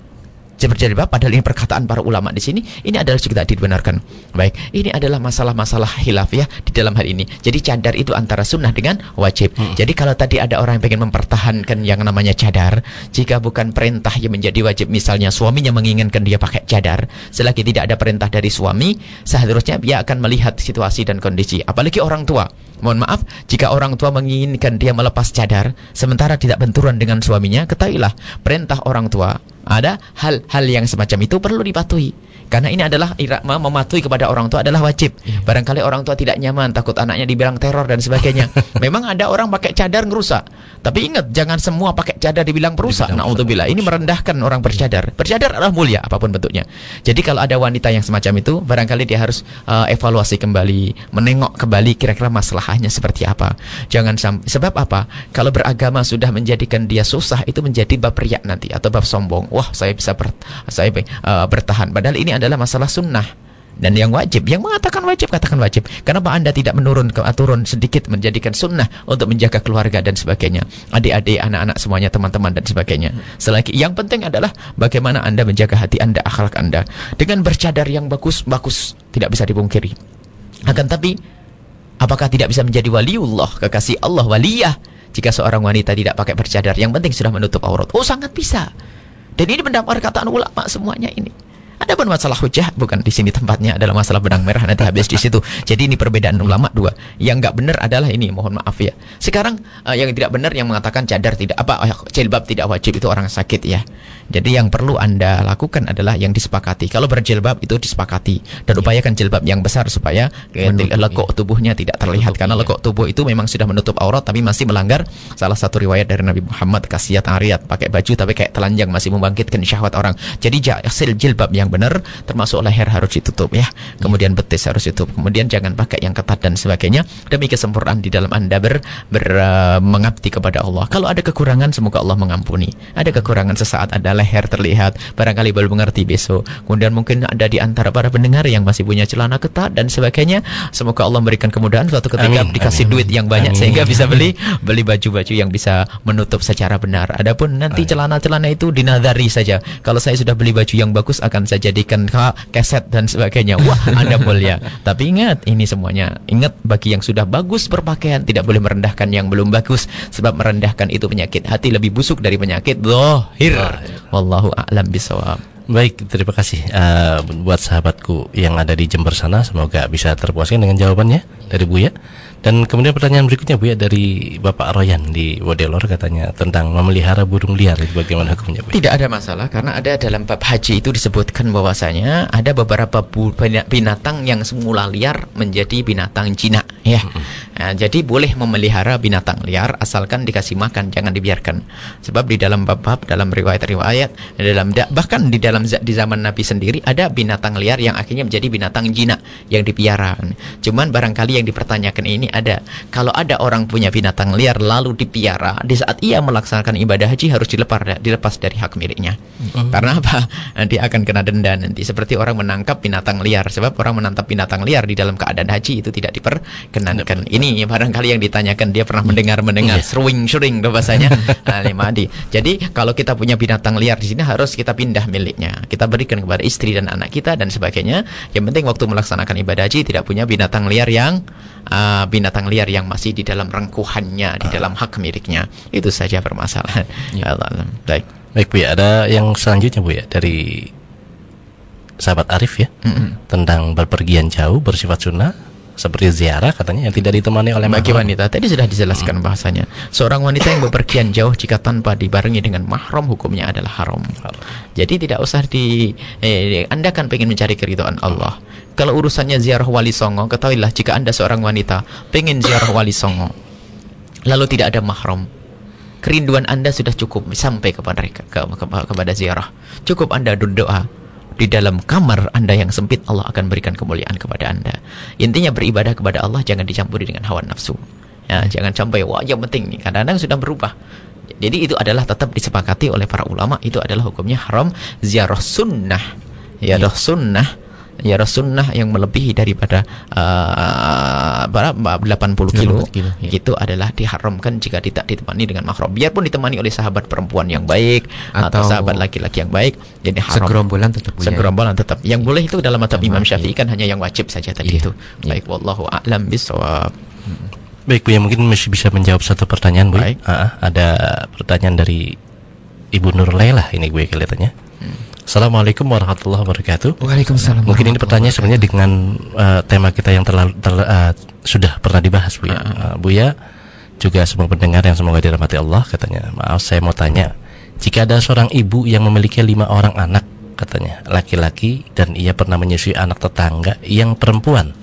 Seperti apa? Padahal ini perkataan para ulama di sini ini adalah juga dibenarkan. Baik, ini adalah masalah-masalah hilaf ya di dalam hal ini. Jadi cadar itu antara sunnah dengan wajib. Jadi kalau tadi ada orang yang pengen mempertahankan yang namanya cadar, jika bukan perintah yang menjadi wajib, misalnya suaminya menginginkan dia pakai cadar, selagi tidak ada perintah dari suami, seharusnya dia akan melihat situasi dan kondisi. Apalagi orang tua. Mohon maaf, jika orang tua menginginkan dia melepas cadar, sementara tidak benturan dengan suaminya, ketahuilah perintah orang tua ada hal-hal yang semacam itu perlu dipatuhi. Karena ini adalah irama mematuhi kepada orang tua adalah wajib. Barangkali orang tua tidak nyaman, takut anaknya dibilang teror dan sebagainya. Memang ada orang pakai cadar ngerusak. Tapi ingat, jangan semua pakai cadar dibilang perusak. Naudzubillah. Ini merendahkan orang bercadar. Bercadar adalah mulia apa pun bentuknya. Jadi kalau ada wanita yang semacam itu, barangkali dia harus uh, evaluasi kembali, menengok kembali kira-kira masalahnya seperti apa. Jangan sebab apa? Kalau beragama sudah menjadikan dia susah, itu menjadi bab riak nanti atau bab sombong. Wah, saya bisa ber, saya uh, bertahan. Padahal ini adalah masalah sunnah. Dan yang wajib yang mengatakan wajib katakan wajib. Kenapa anda tidak menurun ke turun sedikit menjadikan sunnah untuk menjaga keluarga dan sebagainya? Adik-adik anak-anak semuanya teman-teman dan sebagainya. Selagi yang penting adalah bagaimana anda menjaga hati anda akhlak anda. Dengan bercadar yang bagus bagus tidak bisa dipungkiri. Akan tapi apakah tidak bisa menjadi waliullah kekasih Allah waliyah jika seorang wanita tidak pakai bercadar? Yang penting sudah menutup aurat. Oh sangat bisa. Dan ini pendapat perkataan ulama semuanya ini ada pun masalah hujah bukan di sini tempatnya adalah masalah benang merah nanti habis di situ. Jadi ini perbedaan ulama dua. Yang nggak benar adalah ini mohon maaf ya. Sekarang uh, yang tidak benar yang mengatakan cadar tidak apa uh, jilbab tidak wajib itu orang sakit ya. Jadi yang perlu anda lakukan adalah yang disepakati. Kalau berjilbab itu disepakati. Dan upayakan jilbab yang besar supaya Menutup, lekuk tubuhnya tidak terlihat. Karena lekuk tubuh itu memang sudah menutup aurat tapi masih melanggar salah satu riwayat dari Nabi Muhammad kasiat ariat pakai baju tapi kayak telanjang masih membangkitkan syahwat orang. Jadi hasil jilbab yang benar termasuk leher harus ditutup ya. Kemudian betis harus ditutup. Kemudian jangan pakai yang ketat dan sebagainya. Demi kesempurnaan di dalam anda ber, ber uh, mengabdi kepada Allah. Kalau ada kekurangan semoga Allah mengampuni. Ada kekurangan sesaat ada leher terlihat barangkali baru mengerti besok kemudian mungkin ada di antara para pendengar yang masih punya celana ketat dan sebagainya semoga Allah memberikan kemudahan suatu ketika Amin, dikasih amin. duit yang banyak Amin. sehingga bisa beli beli baju-baju yang bisa menutup secara benar adapun nanti celana-celana itu dinadari saja kalau saya sudah beli baju yang bagus akan saya jadikan ka- keset dan sebagainya. Wah, Anda mulia. Tapi ingat, ini semuanya. Ingat bagi yang sudah bagus berpakaian tidak boleh merendahkan yang belum bagus sebab merendahkan itu penyakit hati lebih busuk dari penyakit zahir. Wallahu a'lam bisawab. Baik, terima kasih eh, buat sahabatku yang ada di Jember sana. Semoga bisa terpuaskan dengan jawabannya dari Buya. Dan kemudian pertanyaan berikutnya Buya dari Bapak Royan di Wodelor katanya tentang memelihara burung liar. Itu Bagaimana hukumnya Buya? Tidak ada masalah karena ada dalam bab haji itu disebutkan bahwasanya ada beberapa bu- bina- binatang yang semula liar menjadi binatang jinak ya. Nah, jadi boleh memelihara binatang liar asalkan dikasih makan jangan dibiarkan. Sebab di dalam bab-bab dalam riwayat-riwayat dalam da- bahkan di dalam di zaman Nabi sendiri ada binatang liar yang akhirnya menjadi binatang jinak yang dipiara. Cuman barangkali yang dipertanyakan ini ada kalau ada orang punya binatang liar lalu dipiara di saat ia melaksanakan ibadah haji harus dilepas dilepas dari hak miliknya. Karena apa? Nanti akan kena denda nanti seperti orang menangkap binatang liar sebab orang menangkap binatang liar di dalam keadaan haji itu tidak diperkenankan. Ini barangkali yang ditanyakan dia pernah mendengar-mendengar sering-sering bahasanya alimadi. Jadi kalau kita punya binatang liar di sini harus kita pindah miliknya. Kita berikan kepada istri dan anak kita dan sebagainya. Yang penting waktu melaksanakan ibadah haji tidak punya binatang liar yang uh, binatang liar yang masih di dalam rengkuhannya, di dalam hak miliknya. Itu saja permasalahan. Allah alam. Baik. Baik Bu ya, ada yang selanjutnya Bu ya dari sahabat Arif ya Mm-mm. tentang berpergian jauh bersifat sunnah seperti ziarah katanya yang tidak ditemani oleh Bagi mahram. wanita tadi sudah dijelaskan Hmm. bahasanya. Seorang wanita yang bepergian jauh jika tanpa dibarengi dengan mahram hukumnya adalah haram. Jadi tidak usah di eh, Anda kan pengen mencari keridhaan Allah. Kalau urusannya ziarah wali songo, ketahuilah jika Anda seorang wanita pengen ziarah wali songo, lalu tidak ada mahram, kerinduan Anda sudah cukup sampai kepada mereka ke, ke- kepada ziarah. Cukup Anda berdoa di dalam kamar Anda yang sempit Allah akan berikan kemuliaan kepada Anda. Intinya beribadah kepada Allah jangan dicampuri dengan hawa nafsu. Ya, jangan sampai wah yang penting nih kadang-kadang sudah berubah. Jadi itu adalah tetap disepakati oleh para ulama itu adalah hukumnya haram ziarah sunnah. Ziarah sunnah ziarah sunnah yang melebihi daripada uh, berapa 80 kilo, 80 kilo, ya. itu adalah diharamkan jika tidak ditemani dengan mahram. Biarpun ditemani oleh sahabat perempuan yang baik atau, Atau sahabat laki-laki yang baik, jadi haram. Segerombolan tetap Buya. Segerombolan tetap. Yang boleh itu dalam mata Imam. Syafi'i kan hanya yang wajib saja tadi Iya, itu. iya. Baik wallahu a'lam bisawab. Baik Bu ya mungkin masih bisa menjawab satu pertanyaan Bu. ya. Baik. Ah, ada pertanyaan dari Ibu Nur Laila ini gue kelihatannya. Hmm. Assalamualaikum warahmatullahi wabarakatuh. Waalaikumsalam. Mungkin ini pertanyaan sebenarnya dengan eh, tema kita yang terlalu terla- eh, sudah pernah dibahas Bu ya. Eh, Bu ya juga semua pendengar yang semoga dirahmati Allah katanya. Maaf saya mau tanya, jika ada seorang ibu yang memiliki lima orang anak katanya laki-laki dan ia pernah menyusui anak tetangga yang perempuan.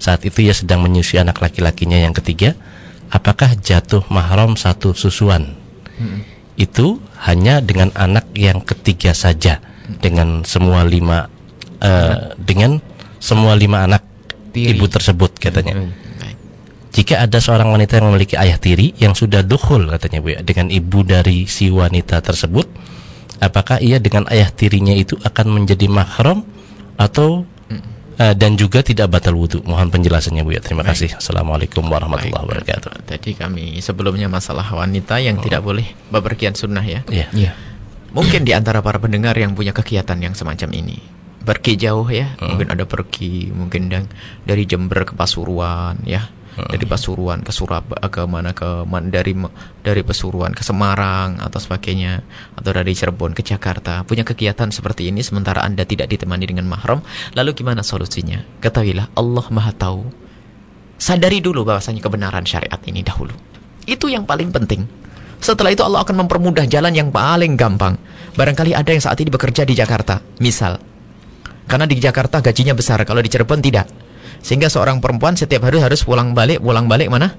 Saat itu ia sedang menyusui anak laki-lakinya yang ketiga, apakah jatuh mahram satu susuan? Itu hanya dengan anak yang ketiga saja, dengan semua lima, eh, dengan semua lima anak Tiri. ibu tersebut katanya. Baik. Jika ada seorang wanita yang memiliki ayah tiri yang sudah dukhul katanya Bu ya, dengan ibu dari si wanita tersebut, apakah ia dengan ayah tirinya itu akan menjadi mahram atau eh, dan juga tidak batal wudhu? Mohon penjelasannya Bu ya. Terima kasih. Assalamualaikum warahmatullahi Baik. wabarakatuh. Tadi kami sebelumnya masalah wanita yang tidak boleh bepergian sunnah ya. Iya. Iya. Mungkin di antara para pendengar yang punya kegiatan yang semacam ini pergi jauh ya, mungkin ada pergi mungkin dari Jember ke Pasuruan ya, dari Pasuruan ke Surabaya ke mana ke dari dari Pasuruan ke Semarang atau sebagainya atau dari Cirebon ke Jakarta. Punya kegiatan seperti ini sementara anda tidak ditemani dengan mahram. Lalu gimana solusinya? Ketahuilah Allah Maha Tahu. Sadari dulu bahwasanya kebenaran syariat ini dahulu. Itu yang paling penting. Setelah itu Allah akan mempermudah jalan yang paling gampang. Barangkali ada yang saat ini bekerja di Jakarta, misal. Karena di Jakarta gajinya besar, kalau di Cirebon tidak. Sehingga seorang perempuan setiap hari harus pulang balik, pulang balik mana?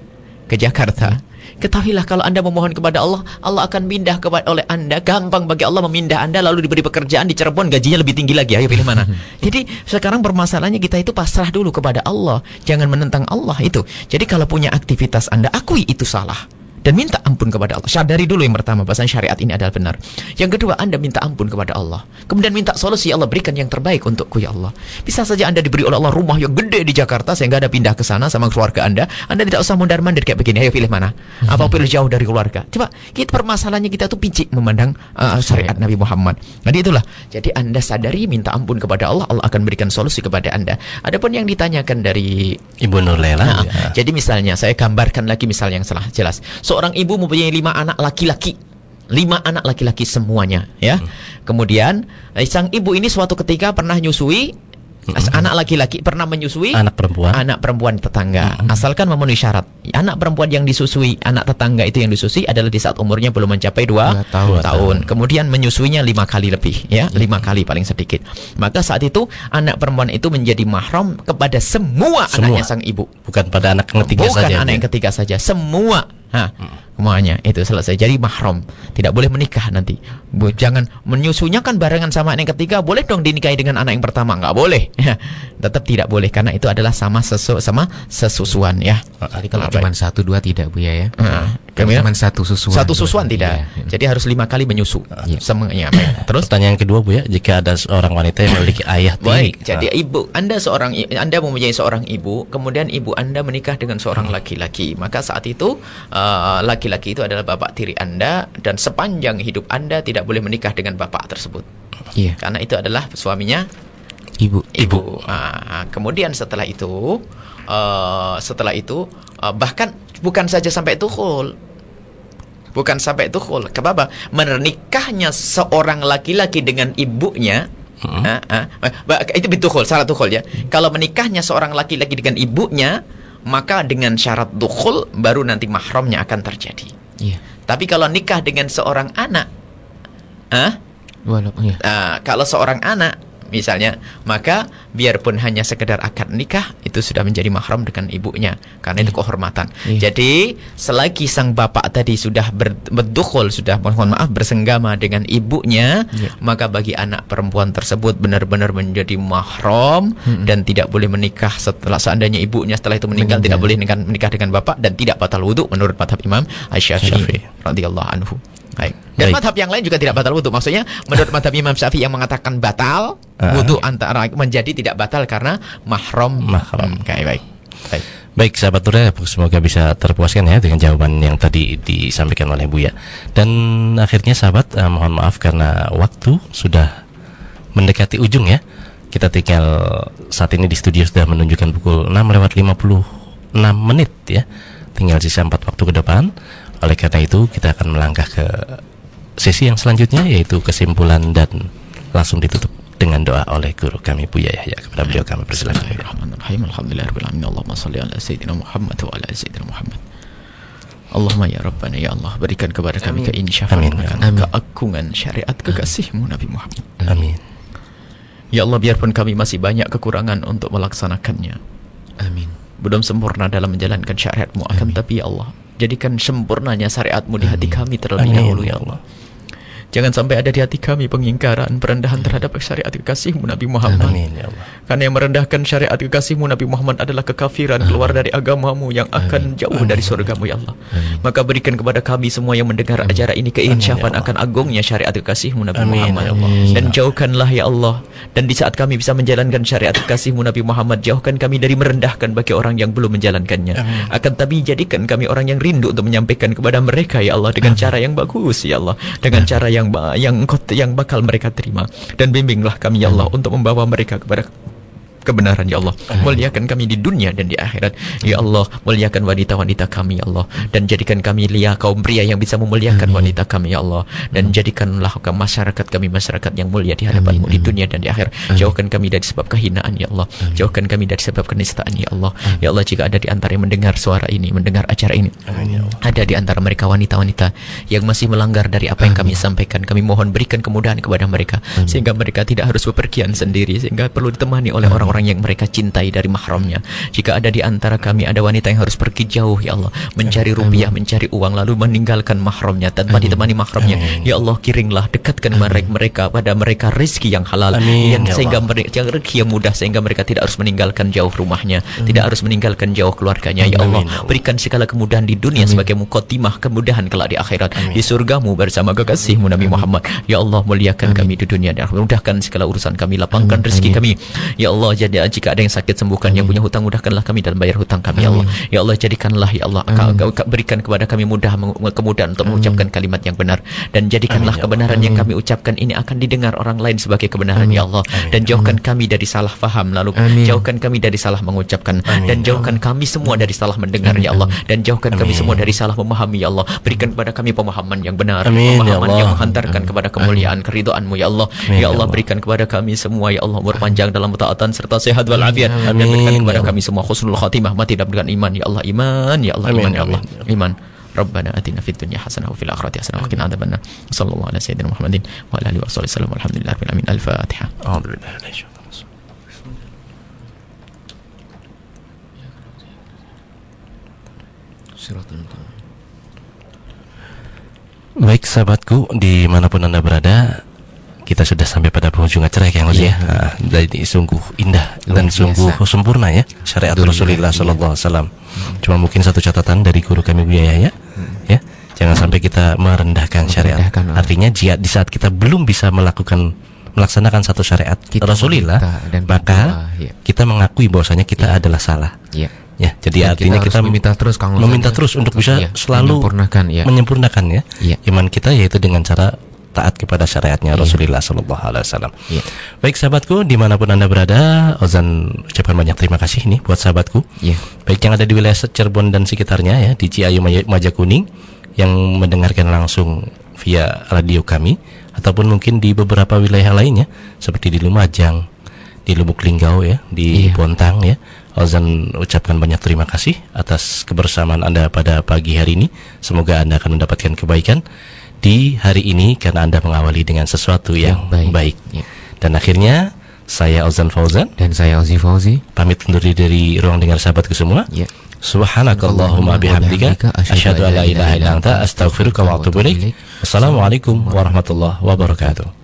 Ke Jakarta. Ketahuilah kalau Anda memohon kepada Allah, Allah akan pindah kepada oleh Anda. Gampang bagi Allah memindah Anda lalu diberi pekerjaan di Cirebon gajinya lebih tinggi lagi. Ayo pilih mana? Jadi sekarang permasalahannya kita itu pasrah dulu kepada Allah. Jangan menentang Allah itu. Jadi kalau punya aktivitas Anda, akui itu salah dan minta ampun kepada Allah. Sadari dulu yang pertama, bahasa syariat ini adalah benar. Yang kedua, Anda minta ampun kepada Allah. Kemudian minta solusi Allah berikan yang terbaik untukku ya Allah. Bisa saja Anda diberi oleh Allah rumah yang gede di Jakarta sehingga Anda pindah ke sana sama keluarga Anda. Anda tidak usah mondar-mandir kayak begini. Ayo pilih mana? Apa pilih jauh dari keluarga? Coba kita permasalahannya kita tuh picik memandang uh, syariat Nabi Muhammad. Jadi itulah. Jadi Anda sadari minta ampun kepada Allah, Allah akan berikan solusi kepada Anda. Adapun yang ditanyakan dari Ibu Nur Lela. Nah, ya. Jadi misalnya saya gambarkan lagi misal yang salah jelas. Seorang ibu mempunyai lima anak laki-laki. Lima anak laki-laki semuanya, ya. Kemudian eh, sang ibu ini suatu ketika pernah nyusui anak laki-laki pernah menyusui Anak perempuan. anak perempuan tetangga asalkan memenuhi syarat anak perempuan yang disusui anak tetangga itu yang disusui adalah di saat umurnya belum mencapai dua, Dua tahun. tahun kemudian menyusuinya lima kali lebih ya lima kali paling sedikit maka saat itu anak perempuan itu menjadi mahram kepada semua, Semua. anaknya sang ibu Bukan pada anak yang ketiga bukan saja. anak Bu. yang ketiga saja semua Hah, semuanya itu selesai. Jadi mahram. Tidak boleh menikah nanti Bu, jangan menyusunya kan barengan sama anak yang ketiga boleh dong dinikahi dengan anak yang pertama nggak boleh tetap tidak boleh karena itu adalah sama sesu sama sesusuan ya Jadi kalau cuma baik. satu dua tidak Bu ya ya. Nah, cuma satu susuan. satu susuan tidak Iya. jadi harus lima kali menyusu Iya. semuanya baik. terus Pertanyaan kedua Bu ya, jika ada seorang wanita yang memiliki ayah tiri. Baik, jadi ibu Anda seorang Anda mempunyai seorang ibu, kemudian ibu Anda menikah dengan seorang laki-laki. Maka saat itu uh, laki-laki itu adalah bapak tiri Anda dan sepanjang hidup Anda tidak boleh menikah dengan bapak tersebut. Iya. Karena itu adalah suaminya Ibu. ibu. Ah, kemudian setelah itu uh, setelah itu uh, bahkan bukan saja sampai tuhul Bukan sampai tuhul Kenapa? Menikahnya seorang laki-laki dengan ibunya Ah, ah. Ba- itu betul salah dukhul ya. Kalau menikahnya seorang laki-laki dengan ibunya, maka dengan syarat dukhul baru nanti mahramnya akan terjadi. Iya. Tapi kalau nikah dengan seorang anak, ah, Walaupun ya. ah, kalau seorang anak misalnya, maka biarpun hanya sekedar akad nikah itu sudah menjadi mahram dengan ibunya karena itu kehormatan. Iya. Jadi selagi sang bapak tadi sudah ber, berdukhul, sudah mohon maaf bersenggama dengan ibunya, Iya. maka bagi anak perempuan tersebut benar-benar menjadi mahram dan tidak boleh menikah setelah seandainya ibunya setelah itu meninggal Meninggal. tidak boleh menikah, menikah dengan bapak dan tidak batal wudhu menurut madhab Imam Asy-Syafi'i Syafi'i. radhiyallahu anhu. Baik. Dan Baik. madhab yang lain juga tidak batal wudhu. Maksudnya menurut madhab Imam Syafi'i yang mengatakan batal Ah. wudhu antara menjadi tidak batal karena mahram. Mahram. Hmm, Oke, baik. Baik. Baik sahabat Nuraya, semoga bisa terpuaskan ya dengan jawaban yang tadi disampaikan oleh Buya. Dan akhirnya sahabat, eh, mohon maaf karena waktu sudah mendekati ujung ya. Kita tinggal saat ini di studio sudah menunjukkan pukul 6 lewat 56 menit ya. Tinggal sisa 4 waktu ke depan. Oleh karena itu kita akan melangkah ke sesi yang selanjutnya yaitu kesimpulan dan langsung ditutup dengan doa oleh guru kami Buya Yahya kepada beliau kami persilakan. Bismillahirrahmanirrahim. Alhamdulillahirabbil Allahumma shalli ala sayyidina Muhammad wa ala sayyidina Muhammad. Allahumma ya Rabbana ya Allah berikan kepada kami keinsyafan Amin, ya akan keagungan syariat kekasihmu Nabi Muhammad. Amin. Ya Allah biarpun kami masih banyak kekurangan untuk melaksanakannya. Amin. Belum sempurna dalam menjalankan syariatmu akan tapi ya Allah jadikan sempurnanya syariatmu di hati kami terlebih Amin, dahulu ya ya Allah. Jangan sampai ada di hati kami pengingkaran, perendahan terhadap syariat kekasihmu Nabi Muhammad. Amin ya Allah. Karena yang merendahkan syariat kekasihmu Nabi Muhammad adalah kekafiran keluar dari agamamu yang akan jauh dari surgamu ya Allah. Maka berikan kepada kami semua yang mendengar acara ini keinsyafan akan agungnya syariat kekasihmu Nabi Amin, Muhammad. ya Allah. Dan jauhkanlah ya Allah. Dan di saat kami bisa menjalankan syariat kekasihmu Nabi Muhammad, jauhkan kami dari merendahkan bagi orang yang belum menjalankannya. Akan tapi jadikan kami orang yang rindu untuk menyampaikan kepada mereka ya Allah dengan cara yang bagus ya Allah, dengan cara yang yang engkau yang bakal mereka terima. Dan bimbinglah kami ya Allah untuk membawa mereka kepada kebenaran ya Allah. Muliakan kami di dunia dan di akhirat. Ya Allah muliakan wanita-wanita kami ya Allah. Dan jadikan kami lia kaum pria yang bisa memuliakan wanita kami ya Allah. Dan jadikanlah masyarakat kami masyarakat yang mulia di hadapanmu di dunia dan di akhir. Jauhkan kami dari sebab kehinaan ya Allah. Jauhkan kami dari sebab kenistaan ya Allah. Ya Allah jika ada di antara yang mendengar suara ini mendengar acara ini ada di antara mereka wanita-wanita yang masih melanggar dari apa yang kami sampaikan kami mohon berikan kemudahan kepada mereka sehingga mereka tidak harus bepergian sendiri sehingga perlu ditemani oleh orang-orang yang mereka cintai dari mahramnya. Jika ada di antara kami ada wanita yang harus pergi jauh ya Allah. Mencari rupiah mencari uang lalu meninggalkan mahramnya tanpa ditemani mahramnya. Ya Allah kiringlah dekatkan mereka mereka pada mereka rezeki yang halal. Amin, yang ya sehingga Allah. mereka rezeki yang mudah sehingga mereka tidak harus meninggalkan jauh rumahnya tidak harus meninggalkan jauh keluarganya ya Allah. Amin, ya berikan segala kemudahan di dunia sebagai mukotimah kemudahan kelak di akhirat. Di surgamu bersama kekasihmu Nabi Muhammad. Ya Allah muliakan kami di dunia dan mudahkan segala urusan kami. Lapangkan rezeki kami. Ya Allah jadi jika ada yang sakit sembuhkan. Yang punya hutang mudahkanlah kami dalam bayar hutang kami ya Allah. Ya Allah jadikanlah ya Allah kau berikan kepada kami mudah kemudahan untuk mengucapkan kalimat yang benar. Dan jadikanlah Amin, ya kebenaran yang kami ucapkan ini akan didengar orang lain sebagai kebenaran ya Allah. Dan jauhkan kami dari salah faham lalu Amin. jauhkan kami dari salah mengucapkan. Amin, dan ya jauhkan kami semua dari salah mendengar ya Allah. Dan jauhkan kami semua dari salah memahami ya Allah. Berikan kepada kami pemahaman yang benar Amin, ya pemahaman Allah. yang menghantarkan kepada kemuliaan keridhaanmu ya Allah. Amin, ya ya Allah berikan kepada kami semua ya Allah umur panjang dalam taatan serta sehat walafiat dan Amin, berikan ya kepada Allah. kami semua husnul khatimah mati dalam dengan iman ya Allah iman ya Allah Amin, iman ya Allah amin, iman ربنا اتنا في الدنيا حسنه وفي الاخره حسنه وقنا عذاب النار صلى الله على سيدنا محمد وعلى اله وصحبه وسلم والحمد لله رب العالمين الفاتحه Alhamdulillah. Alhamdulillah. Siratul Mustaqim. Baik sahabatku dimanapun anda berada kita sudah sampai pada penghujung acara ya Kang Ozi ya. Nah, jadi sungguh indah dan Luar sungguh biasa. sempurna ya syariat Alhamdulillah, Rasulullah iya. Sallallahu Alaihi Wasallam. Cuma mungkin satu catatan dari guru kami Bu Yahya ya. Jangan sampai kita merendahkan syariat. Artinya jika di saat kita belum bisa melakukan melaksanakan satu syariat Kita Rasulullah, dan maka ya. kita mengakui bahwasanya kita adalah salah. Iya. Ya, jadi Dan artinya harus kita, meminta terus Kang meminta ya. terus untuk bisa Iya, selalu menyempurnakan, ya. menyempurnakan ya Iya. iman kita yaitu dengan cara taat kepada syariatnya Rasulullah Sallallahu Alaihi Wasallam. Iya. Baik sahabatku, di mana pun anda berada, Ozan ucapkan banyak terima kasih nih buat sahabatku. Iya. Baik yang ada di wilayah Cirebon dan sekitarnya ya di Ciayu Maja- Maja Kuning yang mendengarkan langsung via radio kami ataupun mungkin di beberapa wilayah lainnya seperti di Lumajang, di Lubuk Linggau ya, di Iya. Bontang ya. Ozan ucapkan banyak terima kasih atas kebersamaan Anda pada pagi hari ini. Semoga Anda akan mendapatkan kebaikan di hari ini karena Anda mengawali dengan sesuatu yang, Yang baik. baik. Ya. Dan akhirnya saya Ozan Fauzan Dan saya Ozi Fauzi. pamit undur diri dari ruang dengar sahabatku semua. Ya. Subhanakallahumma bihamdika asyhadu an la ilaha illa anta astaghfiruka wa atubu ilaik. Wassalamualaikum warahmatullahi wabarakatuh.